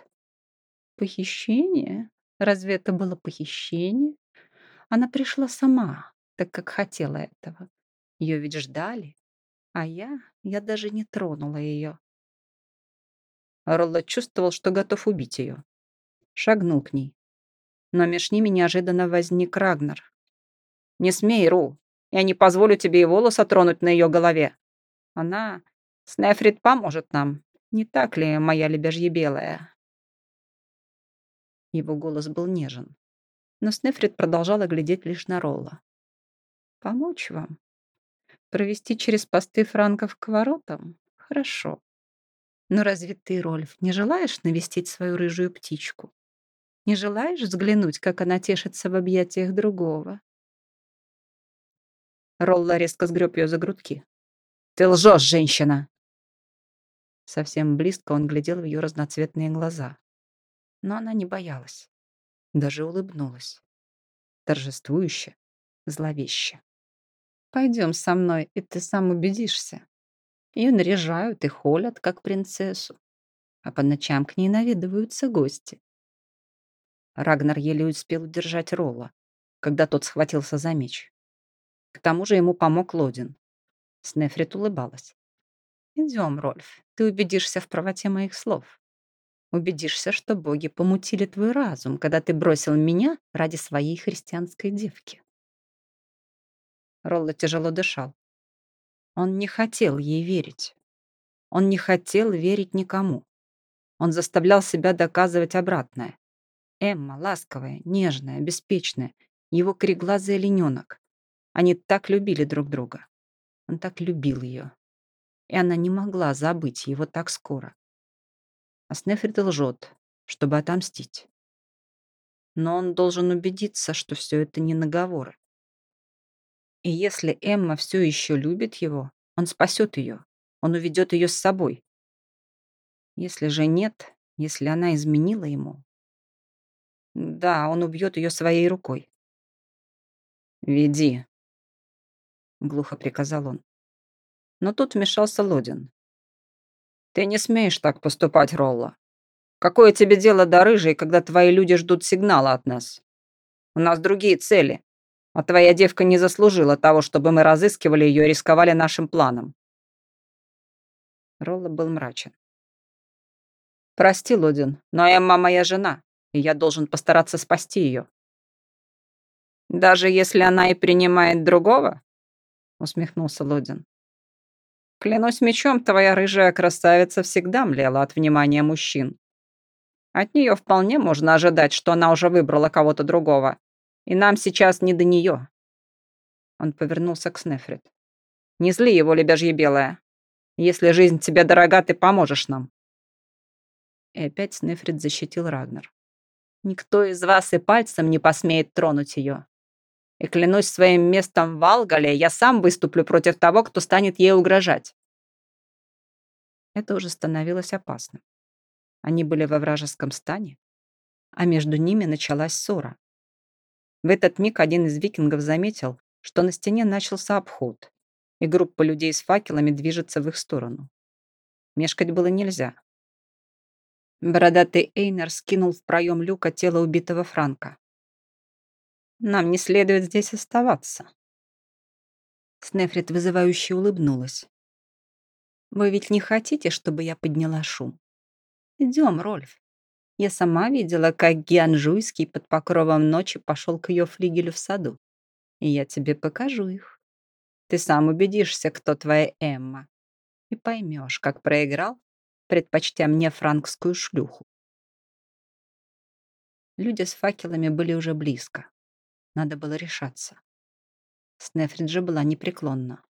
«Похищение? Разве это было похищение? Она пришла сама, так как хотела этого. Ее ведь ждали. А я, Я даже не тронула ее. Ролло чувствовал, что готов убить ее. Шагнул к ней. Но меж ними неожиданно возник Рагнар. «Не смей, Ру! Я не позволю тебе и волоса тронуть на ее голове. Она... Снефрит поможет нам. Не так ли, моя лебяжья белая?» Его голос был нежен. Но Снефрит продолжала глядеть лишь на Ролла. «Помочь вам? Провести через посты франков к воротам? Хорошо. Но разве ты, Рольф, не желаешь навестить свою рыжую птичку? Не желаешь взглянуть, как она тешится в объятиях другого?» Ролла резко сгреб ее за грудки. «Ты лжешь, женщина!» Совсем близко он глядел в ее разноцветные глаза. Но она не боялась. Даже улыбнулась. Торжествующе, зловеще. «Пойдем со мной, и ты сам убедишься. Ее наряжают и холят, как принцессу. А по ночам к ней наведываются гости. Рагнар еле успел удержать Ролла, когда тот схватился за меч. К тому же ему помог Лодин. Снефрит улыбалась. «Идем, Рольф, ты убедишься в правоте моих слов. Убедишься, что боги помутили твой разум, когда ты бросил меня ради своей христианской девки». Ролла тяжело дышал. Он не хотел ей верить. Он не хотел верить никому. Он заставлял себя доказывать обратное. Эмма, ласковая, нежная, беспечная, его кореглазый олененок. Они так любили друг друга. Он так любил ее. И она не могла забыть его так скоро. А Снефрид лжет, чтобы отомстить. Но он должен убедиться, что все это не наговоры. И если Эмма все еще любит его, он спасет ее. Он уведет ее с собой. Если же нет, если она изменила ему, да, он убьет ее своей рукой. «Веди», — глухо приказал он. Но тут вмешался Лодин. «Ты не смеешь так поступать, Ролла. Какое тебе дело до рыжей, когда твои люди ждут сигнала от нас? У нас другие цели, а твоя девка не заслужила того, чтобы мы разыскивали ее и рисковали нашим планом». Ролла был мрачен. «Прости, Лодин, но Эмма моя жена и я должен постараться спасти ее. «Даже если она и принимает другого?» — усмехнулся Лодин. «Клянусь мечом, твоя рыжая красавица всегда млела от внимания мужчин. От нее вполне можно ожидать, что она уже выбрала кого-то другого, и нам сейчас не до нее». Он повернулся к Снефрит. «Не зли его, лебяжье белая. Если жизнь тебе дорога, ты поможешь нам». И опять Снефрит защитил Рагнар. Никто из вас и пальцем не посмеет тронуть ее. И клянусь своим местом в Алгале, я сам выступлю против того, кто станет ей угрожать. Это уже становилось опасным. Они были во вражеском стане, а между ними началась ссора. В этот миг один из викингов заметил, что на стене начался обход, и группа людей с факелами движется в их сторону. Мешкать было нельзя. Бородатый Эйнер скинул в проем люка тело убитого Франка. «Нам не следует здесь оставаться». Снефрит вызывающе улыбнулась. «Вы ведь не хотите, чтобы я подняла шум? Идем, Рольф. Я сама видела, как Гианжуйский под покровом ночи пошел к ее флигелю в саду. И я тебе покажу их. Ты сам убедишься, кто твоя Эмма. И поймешь, как проиграл предпочтя мне франкскую шлюху. Люди с факелами были уже близко. Надо было решаться. Снефриджа была непреклонна.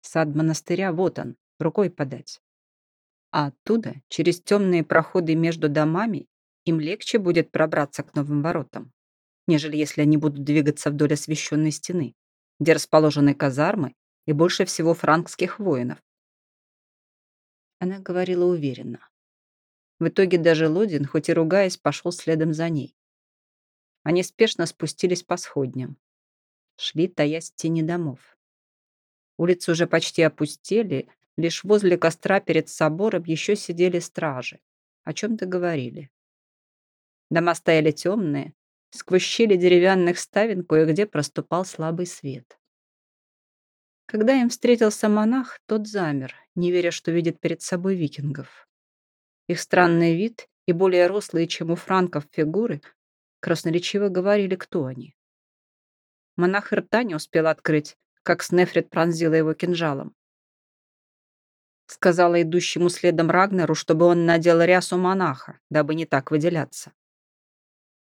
Сад монастыря вот он, рукой подать. А оттуда, через темные проходы между домами, им легче будет пробраться к новым воротам, нежели если они будут двигаться вдоль освещенной стены, где расположены казармы и больше всего франкских воинов, она говорила уверенно. В итоге даже Лодин, хоть и ругаясь, пошел следом за ней. Они спешно спустились по сходням. Шли, таясь тени домов. Улицы уже почти опустели, лишь возле костра перед собором еще сидели стражи. О чем-то говорили. Дома стояли темные, сквозь щели деревянных ставен кое-где проступал слабый свет. Когда им встретился монах, тот замер, не веря, что видит перед собой викингов. Их странный вид и более рослые, чем у франков, фигуры красноречиво говорили, кто они. Монах рта не успел открыть, как Снефрит пронзила его кинжалом. Сказала идущему следом Рагнару, чтобы он надел рясу монаха, дабы не так выделяться.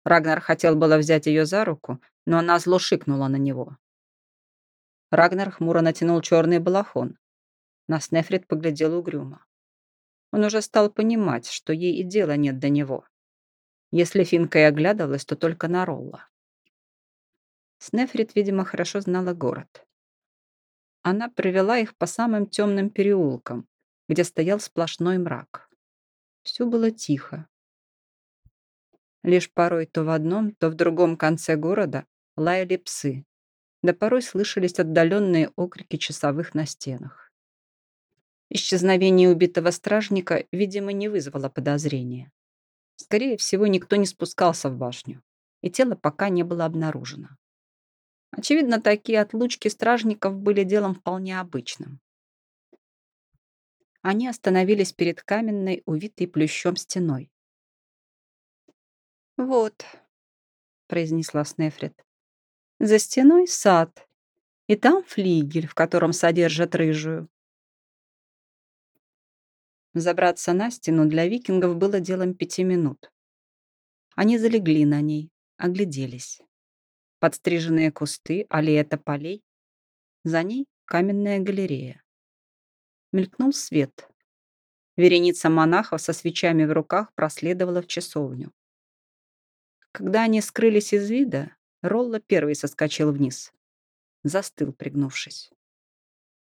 Рагнар хотел было взять ее за руку, но она зло шикнула на него. Рагнар хмуро натянул черный балахон. На Снефрит поглядел угрюмо. Он уже стал понимать, что ей и дела нет до него. Если Финка и оглядывалась, то только на Ролла. Снефрит, видимо, хорошо знала город. Она привела их по самым темным переулкам, где стоял сплошной мрак. Все было тихо. Лишь порой то в одном, то в другом конце города лаяли псы, да порой слышались отдаленные окрики часовых на стенах. Исчезновение убитого стражника, видимо, не вызвало подозрения. Скорее всего, никто не спускался в башню, и тело пока не было обнаружено. Очевидно, такие отлучки стражников были делом вполне обычным. Они остановились перед каменной, увитой плющом стеной. «Вот», — произнесла Снефрит, — «за стеной сад, и там флигель, в котором содержат рыжую». Забраться на стену для викингов было делом пяти минут. Они залегли на ней, огляделись подстриженные кусты, аллея тополей. За ней каменная галерея. Мелькнул свет. Вереница монахов со свечами в руках проследовала в часовню. Когда они скрылись из вида, Ролла первый соскочил вниз. Застыл, пригнувшись.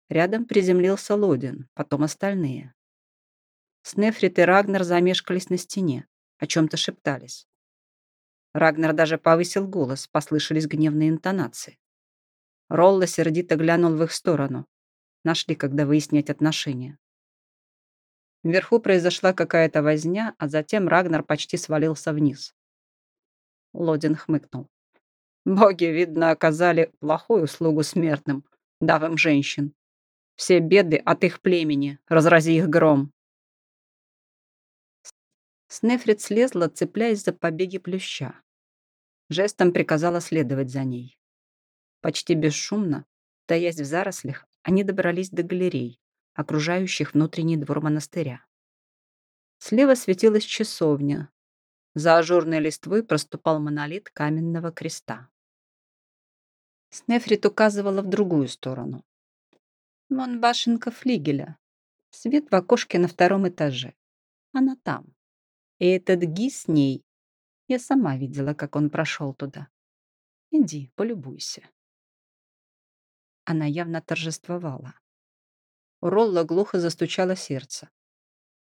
Рядом приземлился Лодин, потом остальные. Снефрит и Рагнар замешкались на стене, о чем-то шептались. Рагнар даже повысил голос, послышались гневные интонации. Ролла сердито глянул в их сторону. Нашли, когда выяснять отношения. Вверху произошла какая-то возня, а затем Рагнар почти свалился вниз. Лодин хмыкнул. Боги, видно, оказали плохую услугу смертным, дав им женщин. Все беды от их племени, разрази их гром. Снефрит слезла, цепляясь за побеги плюща. Жестом приказала следовать за ней. Почти бесшумно, таясь в зарослях, они добрались до галерей, окружающих внутренний двор монастыря. Слева светилась часовня. За ажурной листвой проступал монолит каменного креста. Снефрит указывала в другую сторону. Вон башенка флигеля. Свет в окошке на втором этаже. Она там. И этот Ги с ней. Я сама видела, как он прошел туда. Иди, полюбуйся. Она явно торжествовала. У Ролла глухо застучало сердце.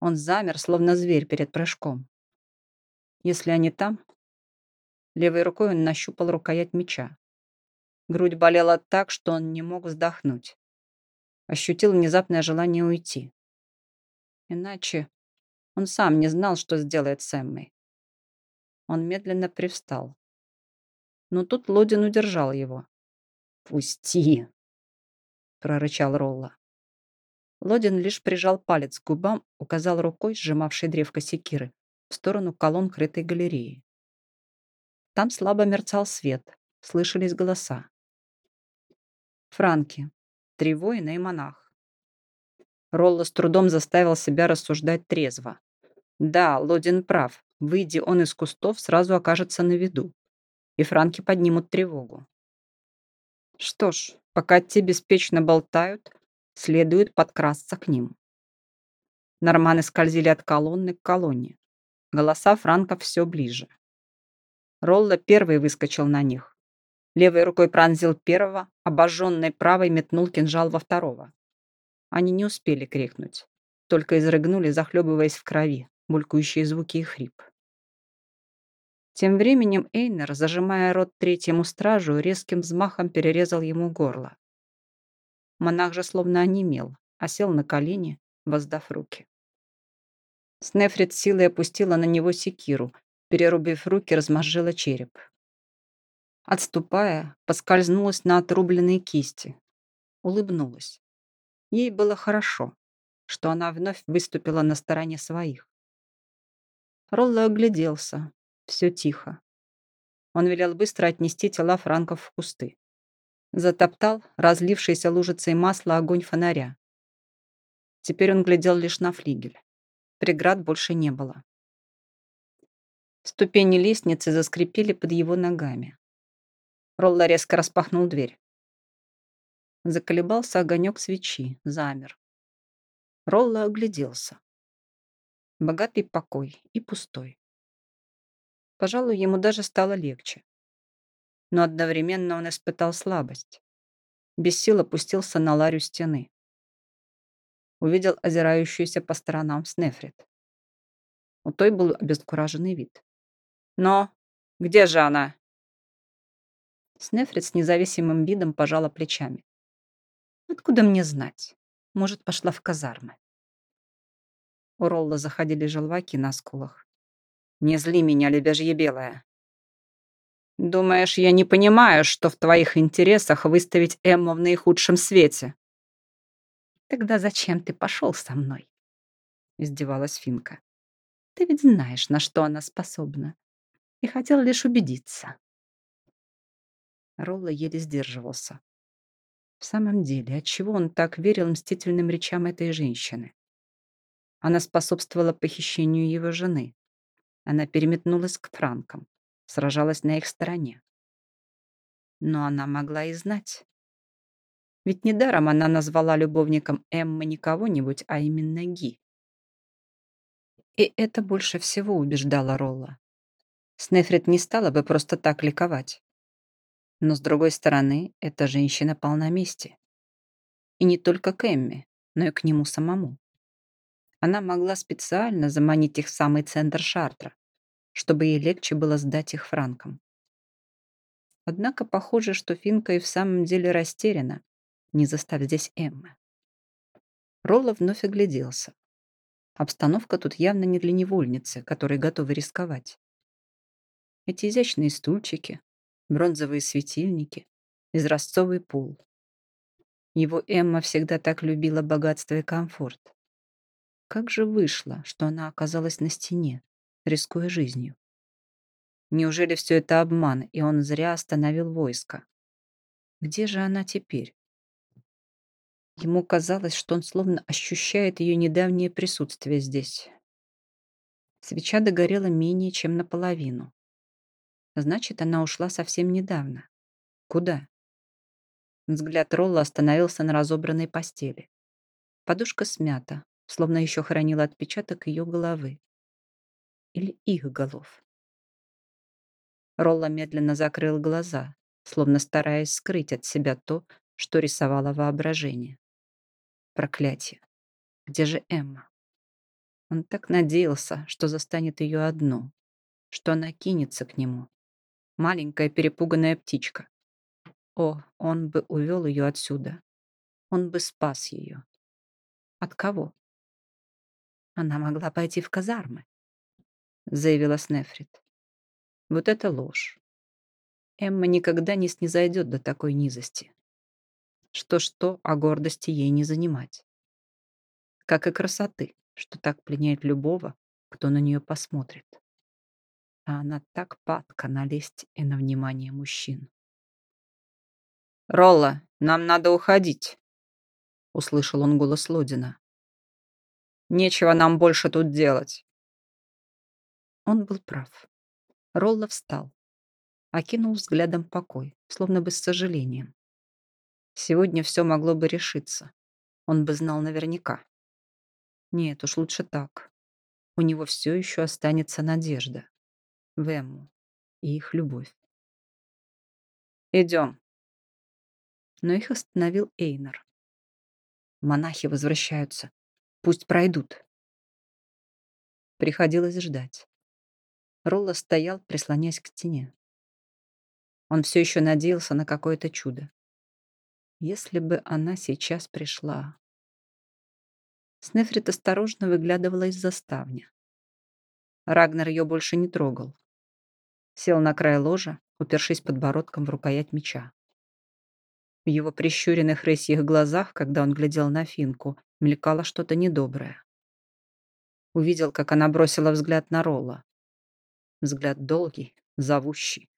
Он замер, словно зверь перед прыжком. Если они там... Левой рукой он нащупал рукоять меча. Грудь болела так, что он не мог вздохнуть. Ощутил внезапное желание уйти. Иначе он сам не знал, что сделает с Эммой. Он медленно привстал. Но тут Лодин удержал его. «Пусти!» — прорычал Ролла. Лодин лишь прижал палец к губам, указал рукой, сжимавшей древко секиры, в сторону колонн крытой галереи. Там слабо мерцал свет, слышались голоса. Франки, три воина и монах. Ролла с трудом заставил себя рассуждать трезво. Да, Лодин прав. Выйди он из кустов, сразу окажется на виду. И франки поднимут тревогу. Что ж, пока те беспечно болтают, следует подкрасться к ним. Норманы скользили от колонны к колонне. Голоса франков все ближе. Ролла первый выскочил на них. Левой рукой пронзил первого, обожженной правой метнул кинжал во второго. Они не успели крикнуть, только изрыгнули, захлебываясь в крови булькающие звуки и хрип. Тем временем Эйнер, зажимая рот третьему стражу, резким взмахом перерезал ему горло. Монах же словно онемел, а сел на колени, воздав руки. Снефрит силой опустила на него секиру, перерубив руки, размозжила череп. Отступая, поскользнулась на отрубленной кисти. улыбнулась. Ей было хорошо, что она вновь выступила на стороне своих. Ролло огляделся. Все тихо. Он велел быстро отнести тела франков в кусты. Затоптал разлившийся лужицей масла огонь фонаря. Теперь он глядел лишь на флигель. Преград больше не было. Ступени лестницы заскрипели под его ногами. Ролла резко распахнул дверь. Заколебался огонек свечи, замер. Ролла огляделся. Богатый покой и пустой. Пожалуй, ему даже стало легче. Но одновременно он испытал слабость. Без сил опустился на ларю стены. Увидел озирающуюся по сторонам Снефрит. У той был обескураженный вид. «Но где же она?» Снефрит с независимым видом пожала плечами. «Откуда мне знать? Может, пошла в казармы». У Ролла заходили желваки на скулах. «Не зли меня, лебяжье белая. Думаешь, я не понимаю, что в твоих интересах выставить Эмму в наихудшем свете?» «Тогда зачем ты пошел со мной?» Издевалась Финка. «Ты ведь знаешь, на что она способна. И хотел лишь убедиться». Ролла еле сдерживался. В самом деле, отчего он так верил мстительным речам этой женщины? Она способствовала похищению его жены. Она переметнулась к франкам сражалась на их стороне. Но она могла и знать. Ведь недаром она назвала любовником Эммы не кого-нибудь, а именно Ги. И это больше всего убеждало Ролла. Снефрит не стала бы просто так ликовать. Но, с другой стороны, эта женщина полна мести. И не только к Эмме, но и к нему самому. Она могла специально заманить их в самый центр Шартра, чтобы ей легче было сдать их франкам. Однако похоже, что Финка и в самом деле растеряна, не застав здесь Эммы. Ролла вновь огляделся. Обстановка тут явно не для невольницы, которые готовы рисковать. Эти изящные стульчики, бронзовые светильники, изразцовый пол. Его Эмма всегда так любила богатство и комфорт. Как же вышло, что она оказалась на стене, рискуя жизнью. Неужели все это обман, и он зря остановил войско? Где же она теперь? Ему казалось, что он словно ощущает ее недавнее присутствие здесь. Свеча догорела менее чем наполовину. Значит, она ушла совсем недавно. Куда? Взгляд Ролла остановился на разобранной постели. Подушка смята, словно еще хранила отпечаток ее головы или их голов. Ролла медленно закрыл глаза, словно стараясь скрыть от себя то, что рисовало воображение. Проклятие. Где же Эмма? Он так надеялся, что застанет ее одну, что она кинется к нему. Маленькая перепуганная птичка. О, он бы увел ее отсюда. Он бы спас ее. От кого? Она могла пойти в казармы заявила Снефрит. Вот это ложь. Эмма никогда не снизойдет до такой низости. Что-что, а гордости ей не занимать. Как и красоты, что так пленяет любого, кто на нее посмотрит. А она так падка налезть и на внимание мужчин. «Ролла, нам надо уходить», — услышал он голос Лодина. «Нечего нам больше тут делать. Он был прав. Ролло встал. Окинул взглядом покой, словно бы с сожалением. Сегодня все могло бы решиться. Он бы знал наверняка. Нет, уж лучше так. У него все еще останется надежда. В Эмму и их любовь. «Идем». Но их остановил Эйнер. «Монахи возвращаются. Пусть пройдут». Приходилось ждать. Ролла стоял, прислонясь к стене. Он все еще надеялся на какое-то чудо. Если бы она сейчас пришла... Снефрит осторожно выглядывала из заставня. Рагнер ее больше не трогал. Сел на край ложа, упершись подбородком в рукоять меча. В его прищуренных рысьих глазах, когда он глядел на Финку, мелькало что-то недоброе. Увидел, как она бросила взгляд на Ролла. Взгляд долгий, зовущий.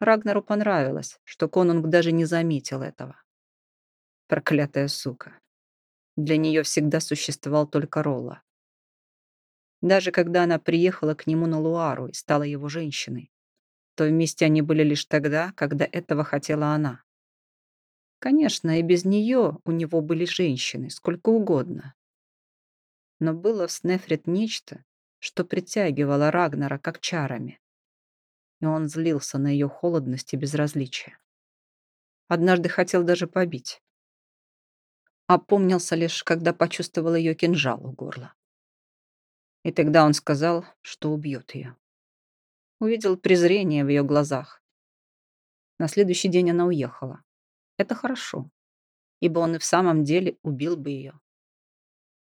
Рагнару понравилось, что конунг даже не заметил этого. Проклятая сука. Для нее всегда существовал только Ролла. Даже когда она приехала к нему на Луару и стала его женщиной, то вместе они были лишь тогда, когда этого хотела она. Конечно, и без нее у него были женщины, сколько угодно. Но было в Снефрит нечто, что притягивало Рагнара как чарами. И он злился на ее холодность и безразличие. Однажды хотел даже побить. Опомнился лишь, когда почувствовал ее кинжал у горла. И тогда он сказал, что убьет ее. Увидел презрение в ее глазах. На следующий день она уехала. Это хорошо, ибо он и в самом деле убил бы ее.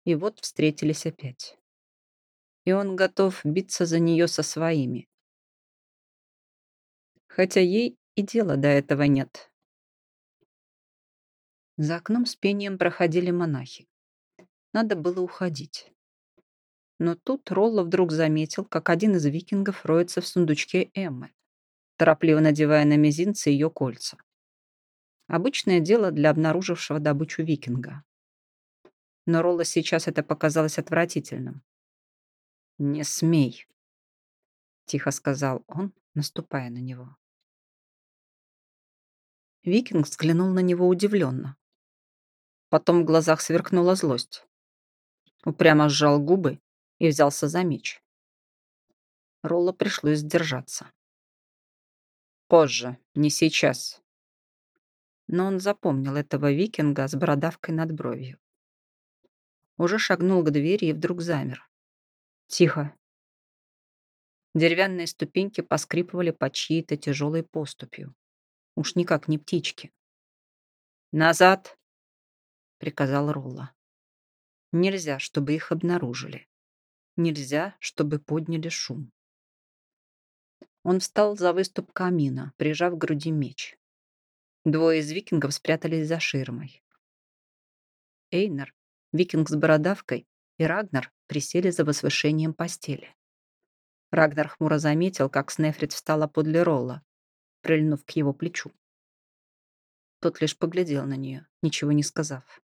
И вот встретились опять. И он готов биться за нее со своими. Хотя ей и дела до этого нет. За окном с пением проходили монахи. Надо было уходить. Но тут Ролло вдруг заметил, как один из викингов роется в сундучке Эммы, торопливо надевая на мизинцы ее кольца. Обычное дело для обнаружившего добычу викинга. Но Ролло сейчас это показалось отвратительным. «Не смей», — тихо сказал он, наступая на него. Викинг взглянул на него удивленно. Потом в глазах сверкнула злость. Упрямо сжал губы и взялся за меч. Ролла пришлось сдержаться. «Позже, не сейчас», но он запомнил этого викинга с бородавкой над бровью. Уже шагнул к двери и вдруг замер. Тихо. Деревянные ступеньки поскрипывали под чьей-то тяжелой поступью. Уж никак не птички. «Назад!» — приказал Ролла. «Нельзя, чтобы их обнаружили. Нельзя, чтобы подняли шум». Он встал за выступ камина, прижав к груди меч. Двое из викингов спрятались за ширмой. Эйнер, викинг с бородавкой, и Рагнар присели за возвышением постели. Рагнар хмуро заметил, как Снефрит встала подле Ролла, прильнув к его плечу. Тот лишь поглядел на нее, ничего не сказав.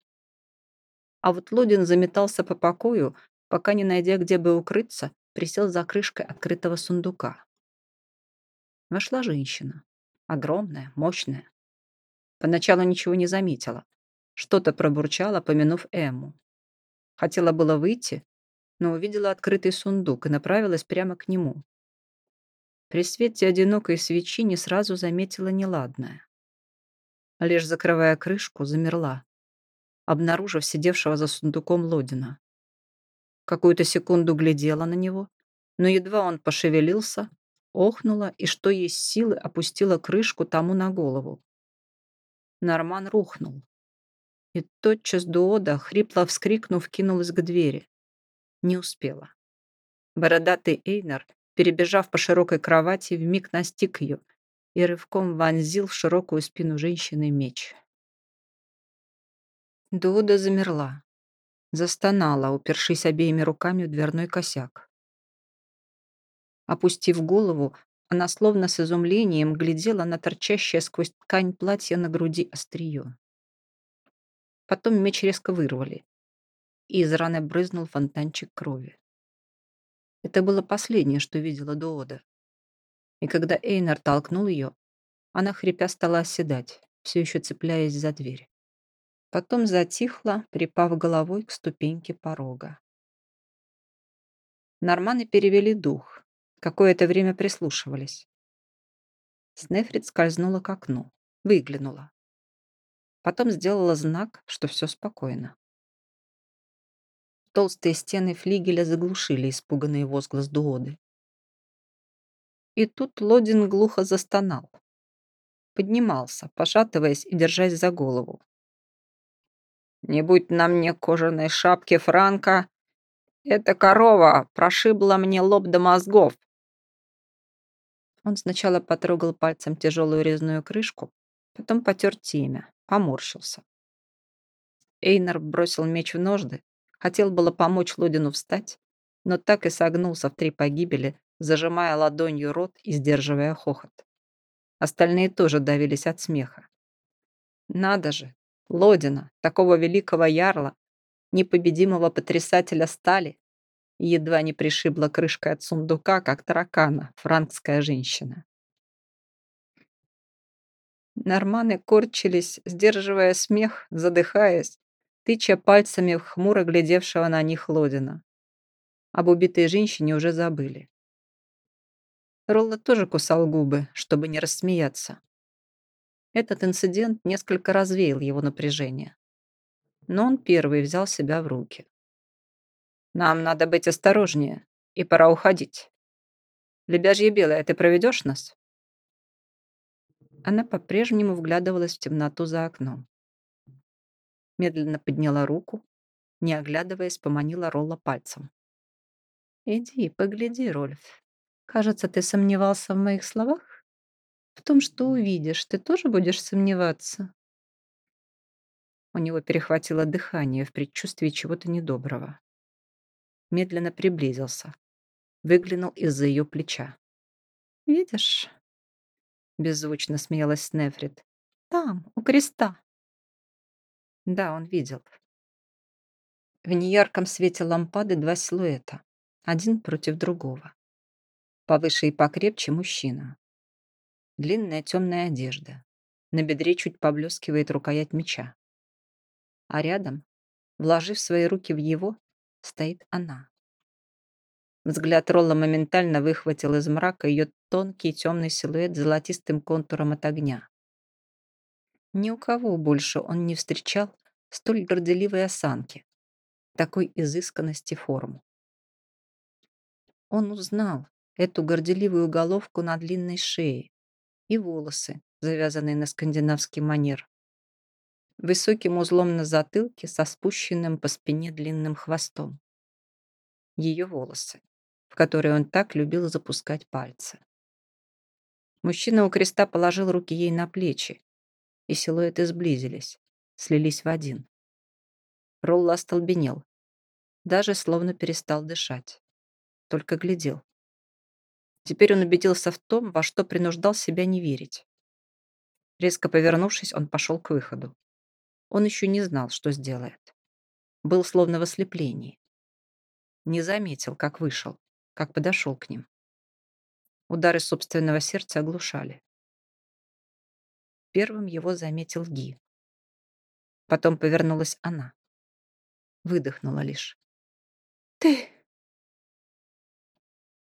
А вот Лодин заметался по покою, пока, не найдя, где бы укрыться, присел за крышкой открытого сундука. Вошла женщина. Огромная, мощная, Поначалу ничего не заметила. Что-то пробурчала, помянув Эмму. Хотела было выйти, но увидела открытый сундук и направилась прямо к нему. При свете одинокой свечи не сразу заметила неладное. Лишь закрывая крышку, замерла, обнаружив сидевшего за сундуком Лодина. Какую-то секунду глядела на него, но едва он пошевелился, охнула и, что есть силы, опустила крышку тому на голову. Норман рухнул. И тотчас Дуода, хрипло вскрикнув, кинулась к двери. Не успела. Бородатый Эйнар, перебежав по широкой кровати, вмиг настиг ее и рывком вонзил в широкую спину женщины меч. Дуода замерла. Застонала, упершись обеими руками в дверной косяк. Опустив голову, она словно с изумлением глядела на торчащее сквозь ткань платья на груди острие. Потом меч резко вырвали, и из раны брызнул фонтанчик крови. Это было последнее, что видела Доода. И когда Эйнар толкнул ее, она, хрипя, стала оседать, все еще цепляясь за дверь. Потом затихла, припав головой к ступеньке порога. Норманы перевели дух, Какое-то время прислушивались. Снефрит скользнула к окну, выглянула. Потом сделала знак, что все спокойно. Толстые стены флигеля заглушили испуганный возглас Дуоды. И тут Лодин глухо застонал. Поднимался, пошатываясь и держась за голову. «Не будь на мне кожаной шапки Франка, эта корова прошибла мне лоб до мозгов!» Он сначала потрогал пальцем тяжелую резную крышку, Потом потер темя, поморщился. Эйнар бросил меч в ножды, хотел было помочь Лодину встать, но так и согнулся в три погибели, зажимая ладонью рот и сдерживая хохот. Остальные тоже давились от смеха. Надо же, Лодина, такого великого ярла, непобедимого потрясателя стали, едва не пришибла крышкой от сундука, как таракана, франкская женщина. Норманы корчились, сдерживая смех, задыхаясь, тыча пальцами в хмуро глядевшего на них Лодина. Об убитой женщине уже забыли. Ролла тоже кусал губы, чтобы не рассмеяться. Этот инцидент несколько развеял его напряжение. Но он первый взял себя в руки. «Нам надо быть осторожнее, и пора уходить. Лебяжье белое, ты проведешь нас?» Она по-прежнему вглядывалась в темноту за окном. Медленно подняла руку, не оглядываясь, поманила Ролла пальцем. «Иди, погляди, Рольф. Кажется, ты сомневался в моих словах? В том, что увидишь, ты тоже будешь сомневаться?» У него перехватило дыхание в предчувствии чего-то недоброго. Медленно приблизился. Выглянул из-за ее плеча. «Видишь?» Беззвучно смеялась Снефрит. «Там, у креста». Да, он видел. В неярком свете лампады два силуэта один против другого. Повыше и покрепче мужчина. Длинная темная одежда. На бедре чуть поблескивает рукоять меча. А рядом, вложив свои руки в его, стоит она. Взгляд Ролла моментально выхватил из мрака ее тонкий темный силуэт с золотистым контуром от огня. Ни у кого больше он не встречал столь горделивой осанки, такой изысканности форм. Он узнал эту горделивую головку на длинной шее и волосы, завязанные на скандинавский манер. Высоким узлом на затылке со спущенным по спине длинным хвостом. Ее волосы, в которые он так любил запускать пальцы. Мужчина у креста положил руки ей на плечи, и силуэты сблизились, слились в один. Ролла остолбенел, даже словно перестал дышать только глядел. Теперь он убедился в том, во что принуждал себя не верить. Резко повернувшись, он пошел к выходу. Он еще не знал, что сделает. Был словно в ослеплении. Не заметил, как вышел, как подошел к ним. Удары собственного сердца оглушали. Первым его заметил Ги. Потом повернулась она. Выдохнула лишь. «Ты...»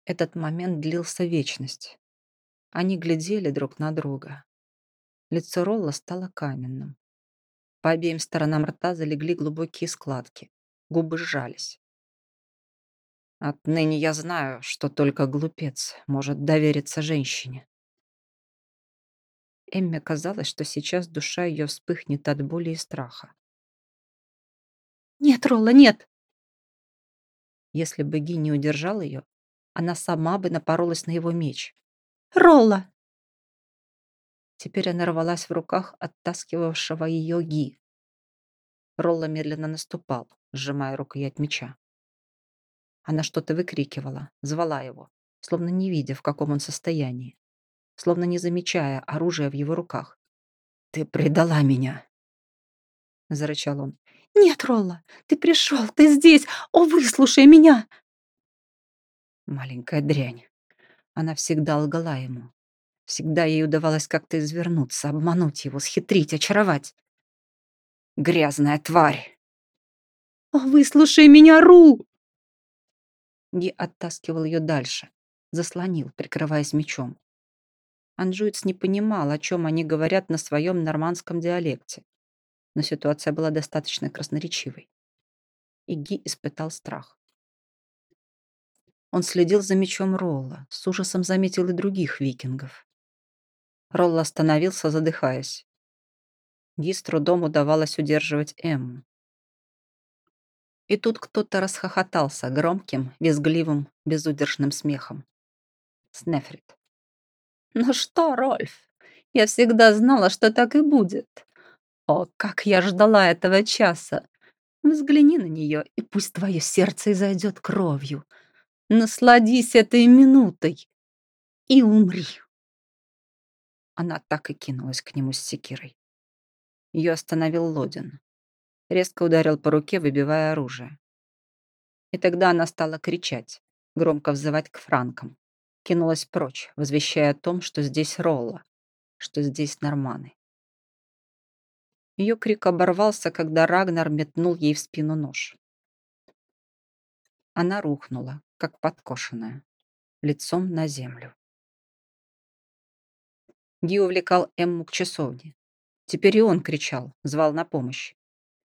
Этот момент длился вечность. Они глядели друг на друга. Лицо Ролла стало каменным. По обеим сторонам рта залегли глубокие складки. Губы сжались. Отныне я знаю, что только глупец может довериться женщине. Эмме казалось, что сейчас душа ее вспыхнет от боли и страха. «Нет, Ролла, нет!» Если бы Ги не удержал ее, она сама бы напоролась на его меч. «Ролла!» Теперь она рвалась в руках оттаскивавшего ее Ги. Ролла медленно наступал, сжимая рукоять меча. Она что-то выкрикивала, звала его, словно не видя, в каком он состоянии, словно не замечая оружия в его руках. «Ты предала меня!» — зарычал он. «Нет, Ролла, ты пришел, ты здесь! О, выслушай меня!» Маленькая дрянь. Она всегда лгала ему. Всегда ей удавалось как-то извернуться, обмануть его, схитрить, очаровать. Грязная тварь. «Выслушай меня, Ру!» Ги оттаскивал ее дальше, заслонил, прикрываясь мечом. Анжуиц не понимал, о чем они говорят на своем нормандском диалекте, но ситуация была достаточно красноречивой. И Ги испытал страх. Он следил за мечом Ролла, с ужасом заметил и других викингов. Ролла остановился, задыхаясь. Ги с трудом удавалось удерживать Эмму. И тут кто-то расхохотался громким, визгливым, безудержным смехом. Снефрит. «Ну что, Рольф, Я всегда знала, что так и будет. О, как я ждала этого часа! Взгляни на нее, и пусть твое сердце изойдет кровью. Насладись этой минутой и умри. Она так и кинулась к нему с секирой. Ее остановил Лодин. Резко ударил по руке, выбивая оружие. И тогда она стала кричать, громко взывать к франкам. Кинулась прочь, возвещая о том, что здесь Ролла, что здесь норманы. Ее крик оборвался, когда Рагнар метнул ей в спину нож. Она рухнула, как подкошенная, лицом на землю. Ги увлекал Эмму к часовне. Теперь и он кричал, звал на помощь.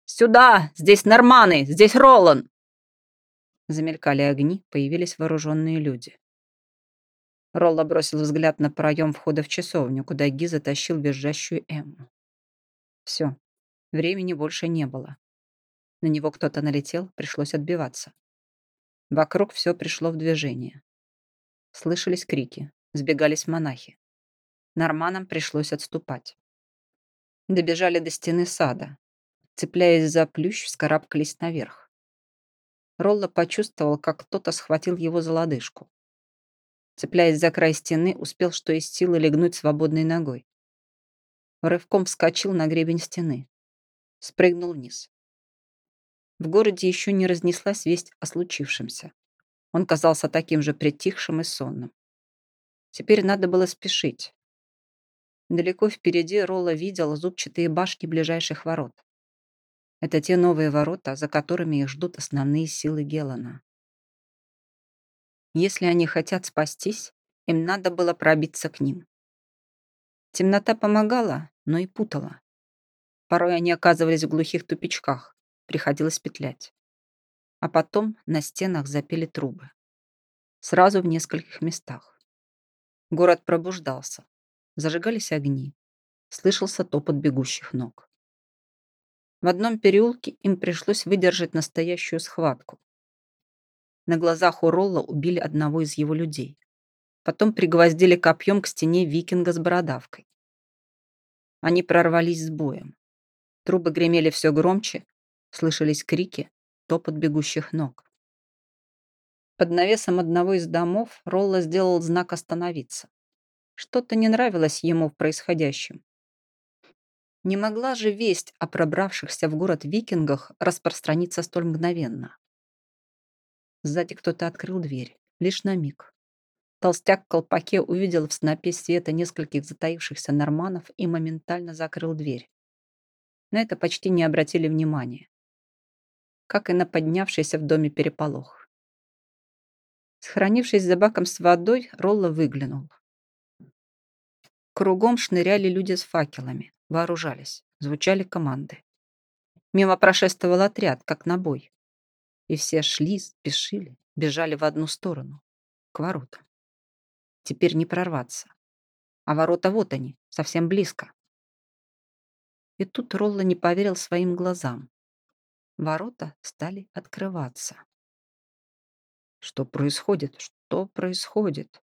«Сюда! Здесь норманы! Здесь Ролан!» Замелькали огни, появились вооруженные люди. Ролла бросил взгляд на проем входа в часовню, куда Ги затащил визжащую Эмму. Все, времени больше не было. На него кто-то налетел, пришлось отбиваться. Вокруг все пришло в движение. Слышались крики, сбегались монахи. Норманам пришлось отступать. Добежали до стены сада. Цепляясь за плющ, вскарабкались наверх. Ролла почувствовал, как кто-то схватил его за лодыжку. Цепляясь за край стены, успел что из силы легнуть свободной ногой. Рывком вскочил на гребень стены. Спрыгнул вниз. В городе еще не разнеслась весть о случившемся. Он казался таким же притихшим и сонным. Теперь надо было спешить. Далеко впереди Ролла видел зубчатые башни ближайших ворот. Это те новые ворота, за которыми их ждут основные силы Гелана. Если они хотят спастись, им надо было пробиться к ним. Темнота помогала, но и путала. Порой они оказывались в глухих тупичках, приходилось петлять. А потом на стенах запели трубы. Сразу в нескольких местах. Город пробуждался. Зажигались огни. Слышался топот бегущих ног. В одном переулке им пришлось выдержать настоящую схватку. На глазах у Ролла убили одного из его людей. Потом пригвоздили копьем к стене викинга с бородавкой. Они прорвались с боем. Трубы гремели все громче, слышались крики, топот бегущих ног. Под навесом одного из домов Ролла сделал знак «Остановиться». Что-то не нравилось ему в происходящем. Не могла же весть о пробравшихся в город викингах распространиться столь мгновенно. Сзади кто-то открыл дверь, лишь на миг. Толстяк в колпаке увидел в снопе света нескольких затаившихся норманов и моментально закрыл дверь. На это почти не обратили внимания. Как и на поднявшийся в доме переполох. Схоронившись за баком с водой, Ролла выглянул. Кругом шныряли люди с факелами, вооружались, звучали команды. Мимо прошествовал отряд, как на бой. И все шли, спешили, бежали в одну сторону, к воротам. Теперь не прорваться. А ворота вот они, совсем близко. И тут Ролла не поверил своим глазам. Ворота стали открываться. «Что происходит? Что происходит?»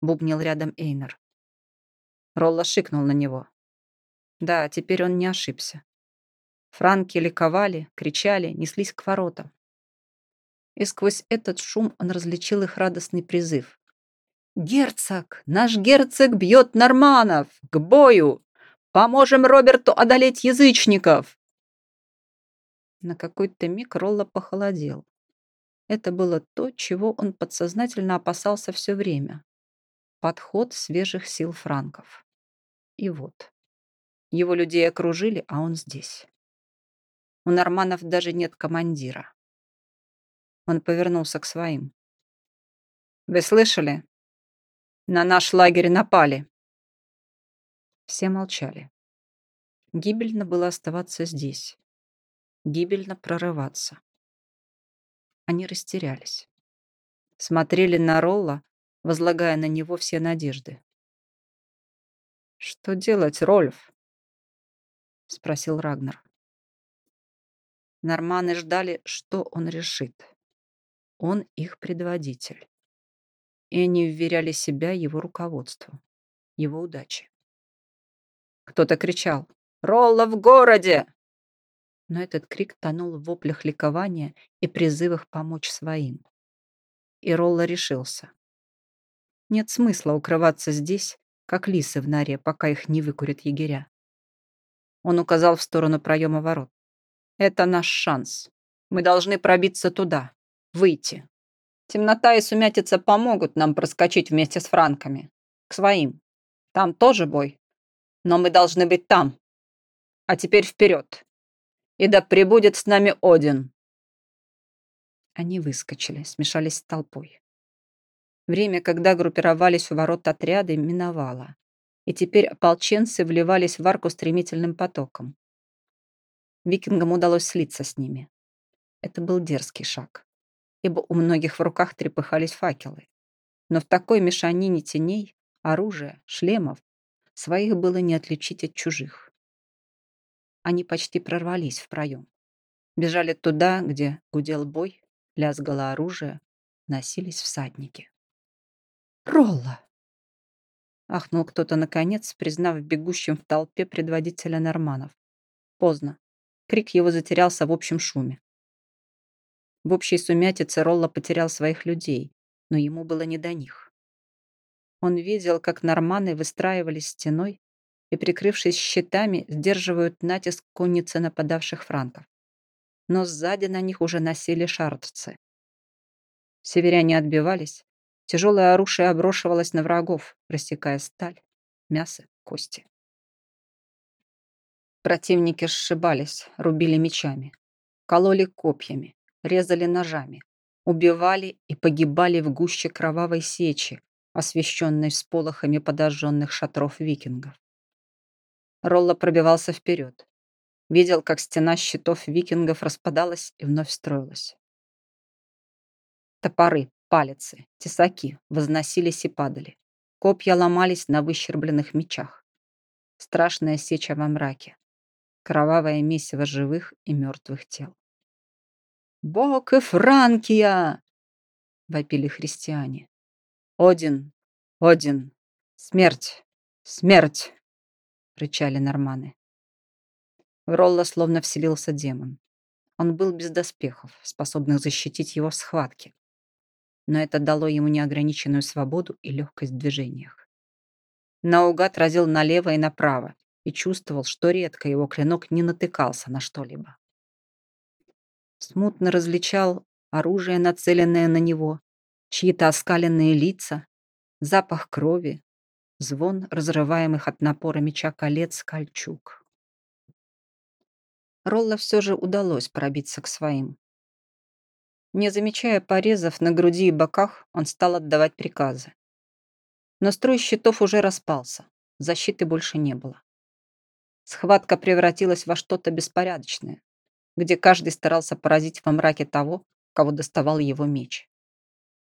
Бубнил рядом Эйнер. Ролла шикнул на него. Да, теперь он не ошибся. Франки ликовали, кричали, неслись к воротам. И сквозь этот шум он различил их радостный призыв. «Герцог! Наш герцог бьет норманов! К бою! Поможем Роберту одолеть язычников!» На какой-то миг Ролла похолодел. Это было то, чего он подсознательно опасался все время. Подход свежих сил франков. И вот. Его людей окружили, а он здесь. У норманов даже нет командира. Он повернулся к своим. «Вы слышали? На наш лагерь напали!» Все молчали. Гибельно было оставаться здесь. Гибельно прорываться. Они растерялись. Смотрели на Ролла, возлагая на него все надежды. «Что делать, Рольф?» — спросил Рагнар. Норманы ждали, что он решит. Он их предводитель. И они вверяли себя его руководству, его удаче. Кто-то кричал «Ролла в городе!» Но этот крик тонул в воплях ликования и призывах помочь своим. И Ролла решился. Нет смысла укрываться здесь, как лисы в норе, пока их не выкурят егеря. Он указал в сторону проема ворот. «Это наш шанс. Мы должны пробиться туда, выйти. Темнота и сумятица помогут нам проскочить вместе с франками. К своим. Там тоже бой. Но мы должны быть там. А теперь вперед. И да пребудет с нами Один». Они выскочили, смешались с толпой. Время, когда группировались у ворот отряды, миновало и теперь ополченцы вливались в арку стремительным потоком. Викингам удалось слиться с ними. Это был дерзкий шаг, ибо у многих в руках трепыхались факелы. Но в такой мешанине теней, оружия, шлемов своих было не отличить от чужих. Они почти прорвались в проем. Бежали туда, где гудел бой, лязгало оружие, носились всадники. «Ролла!» Ахнул кто-то наконец, признав бегущим в толпе предводителя норманов. Поздно. Крик его затерялся в общем шуме. В общей сумятице Ролла потерял своих людей, но ему было не до них. Он видел, как норманы выстраивались стеной и, прикрывшись щитами, сдерживают натиск конницы нападавших франков. Но сзади на них уже носили шартовцы. Северяне отбивались, Тяжелое оружие оброшивалось на врагов, рассекая сталь, мясо, кости. Противники сшибались, рубили мечами, кололи копьями, резали ножами, убивали и погибали в гуще кровавой сечи, освещенной всполохами подожженных шатров викингов. Ролла пробивался вперед. Видел, как стена щитов викингов распадалась и вновь строилась. Топоры, Палицы, тесаки возносились и падали. Копья ломались на выщербленных мечах. Страшная сеча во мраке. Кровавое месиво живых и мертвых тел. «Бог и Франкия!» — вопили христиане. «Один! Один! Смерть! Смерть!» — рычали норманы. В Ролла словно вселился демон. Он был без доспехов, способных защитить его в схватке но это дало ему неограниченную свободу и легкость в движениях. Наугад разил налево и направо и чувствовал, что редко его клинок не натыкался на что-либо. Смутно различал оружие, нацеленное на него, чьи-то оскаленные лица, запах крови, звон разрываемых от напора меча колец кольчуг. Ролла все же удалось пробиться к своим. Не замечая порезов на груди и боках, он стал отдавать приказы. Но строй щитов уже распался, защиты больше не было. Схватка превратилась во что-то беспорядочное, где каждый старался поразить во мраке того, кого доставал его меч.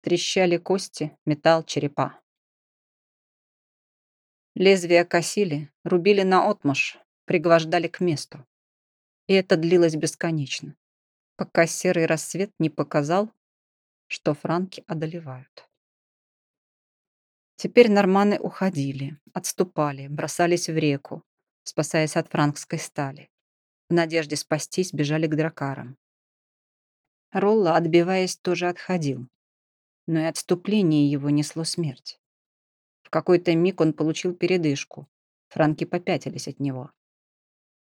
Трещали кости, металл, черепа. Лезвия косили, рубили на отмашь, пригвождали к месту. И это длилось бесконечно пока серый рассвет не показал, что франки одолевают. Теперь норманы уходили, отступали, бросались в реку, спасаясь от франкской стали. В надежде спастись, бежали к дракарам. Ролла, отбиваясь, тоже отходил. Но и отступление его несло смерть. В какой-то миг он получил передышку. Франки попятились от него.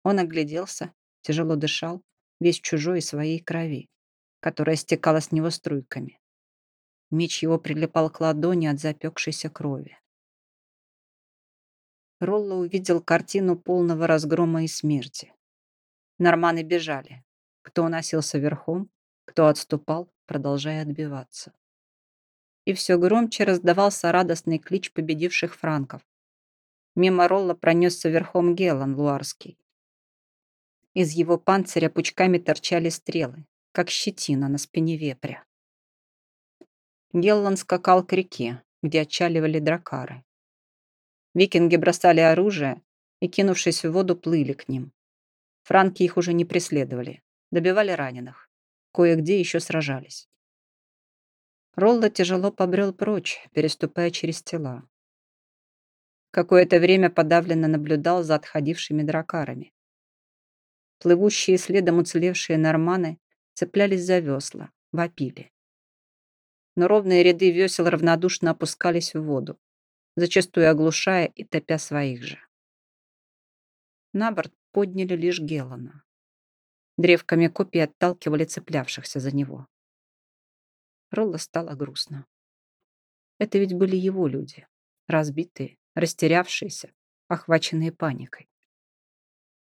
Он огляделся, тяжело дышал, весь чужой и своей крови, которая стекала с него струйками. Меч его прилипал к ладони от запекшейся крови. Ролло увидел картину полного разгрома и смерти. Норманы бежали. Кто уносился верхом, кто отступал, продолжая отбиваться. И все громче раздавался радостный клич победивших франков. Мимо Ролла пронесся верхом Гелан Луарский. Из его панциря пучками торчали стрелы, как щетина на спине вепря. Геллан скакал к реке, где отчаливали дракары. Викинги бросали оружие и, кинувшись в воду, плыли к ним. Франки их уже не преследовали, добивали раненых. Кое-где еще сражались. Ролла тяжело побрел прочь, переступая через тела. Какое-то время подавленно наблюдал за отходившими дракарами. Плывущие следом уцелевшие норманы цеплялись за весла, вопили. Но ровные ряды весел равнодушно опускались в воду, зачастую оглушая и топя своих же. На борт подняли лишь Гелана. Древками копий отталкивали цеплявшихся за него. Ролла стало грустно. Это ведь были его люди, разбитые, растерявшиеся, охваченные паникой.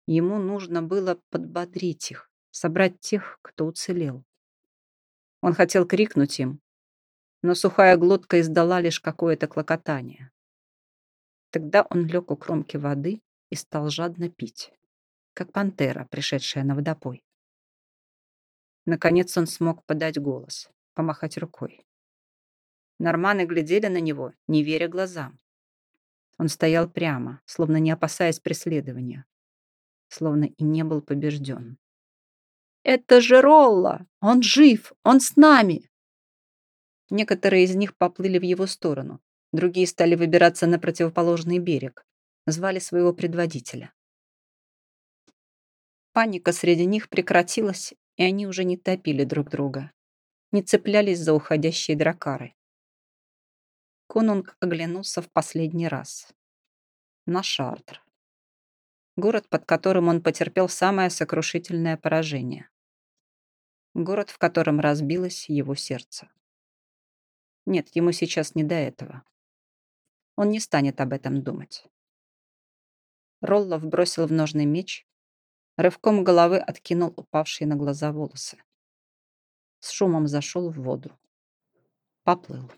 Ему нужно было подбодрить их, собрать тех, кто уцелел. Он хотел крикнуть им, но сухая глотка издала лишь какое-то клокотание. Тогда он лег у кромки воды и стал жадно пить, как пантера, пришедшая на водопой. Наконец он смог подать голос, помахать рукой. Норманы глядели на него, не веря глазам. Он стоял прямо, словно не опасаясь преследования, словно и не был побежден. «Это же Ролла! Он жив! Он с нами!» Некоторые из них поплыли в его сторону, другие стали выбираться на противоположный берег, звали своего предводителя. Паника среди них прекратилась, и они уже не топили друг друга, не цеплялись за уходящие дракары. Конунг оглянулся в последний раз. На Шартр город, под которым он потерпел самое сокрушительное поражение. Город, в котором разбилось его сердце. Нет, ему сейчас не до этого. Он не станет об этом думать. Роллов бросил в ножный меч, рывком головы откинул упавшие на глаза волосы. С шумом зашел в воду. Поплыл.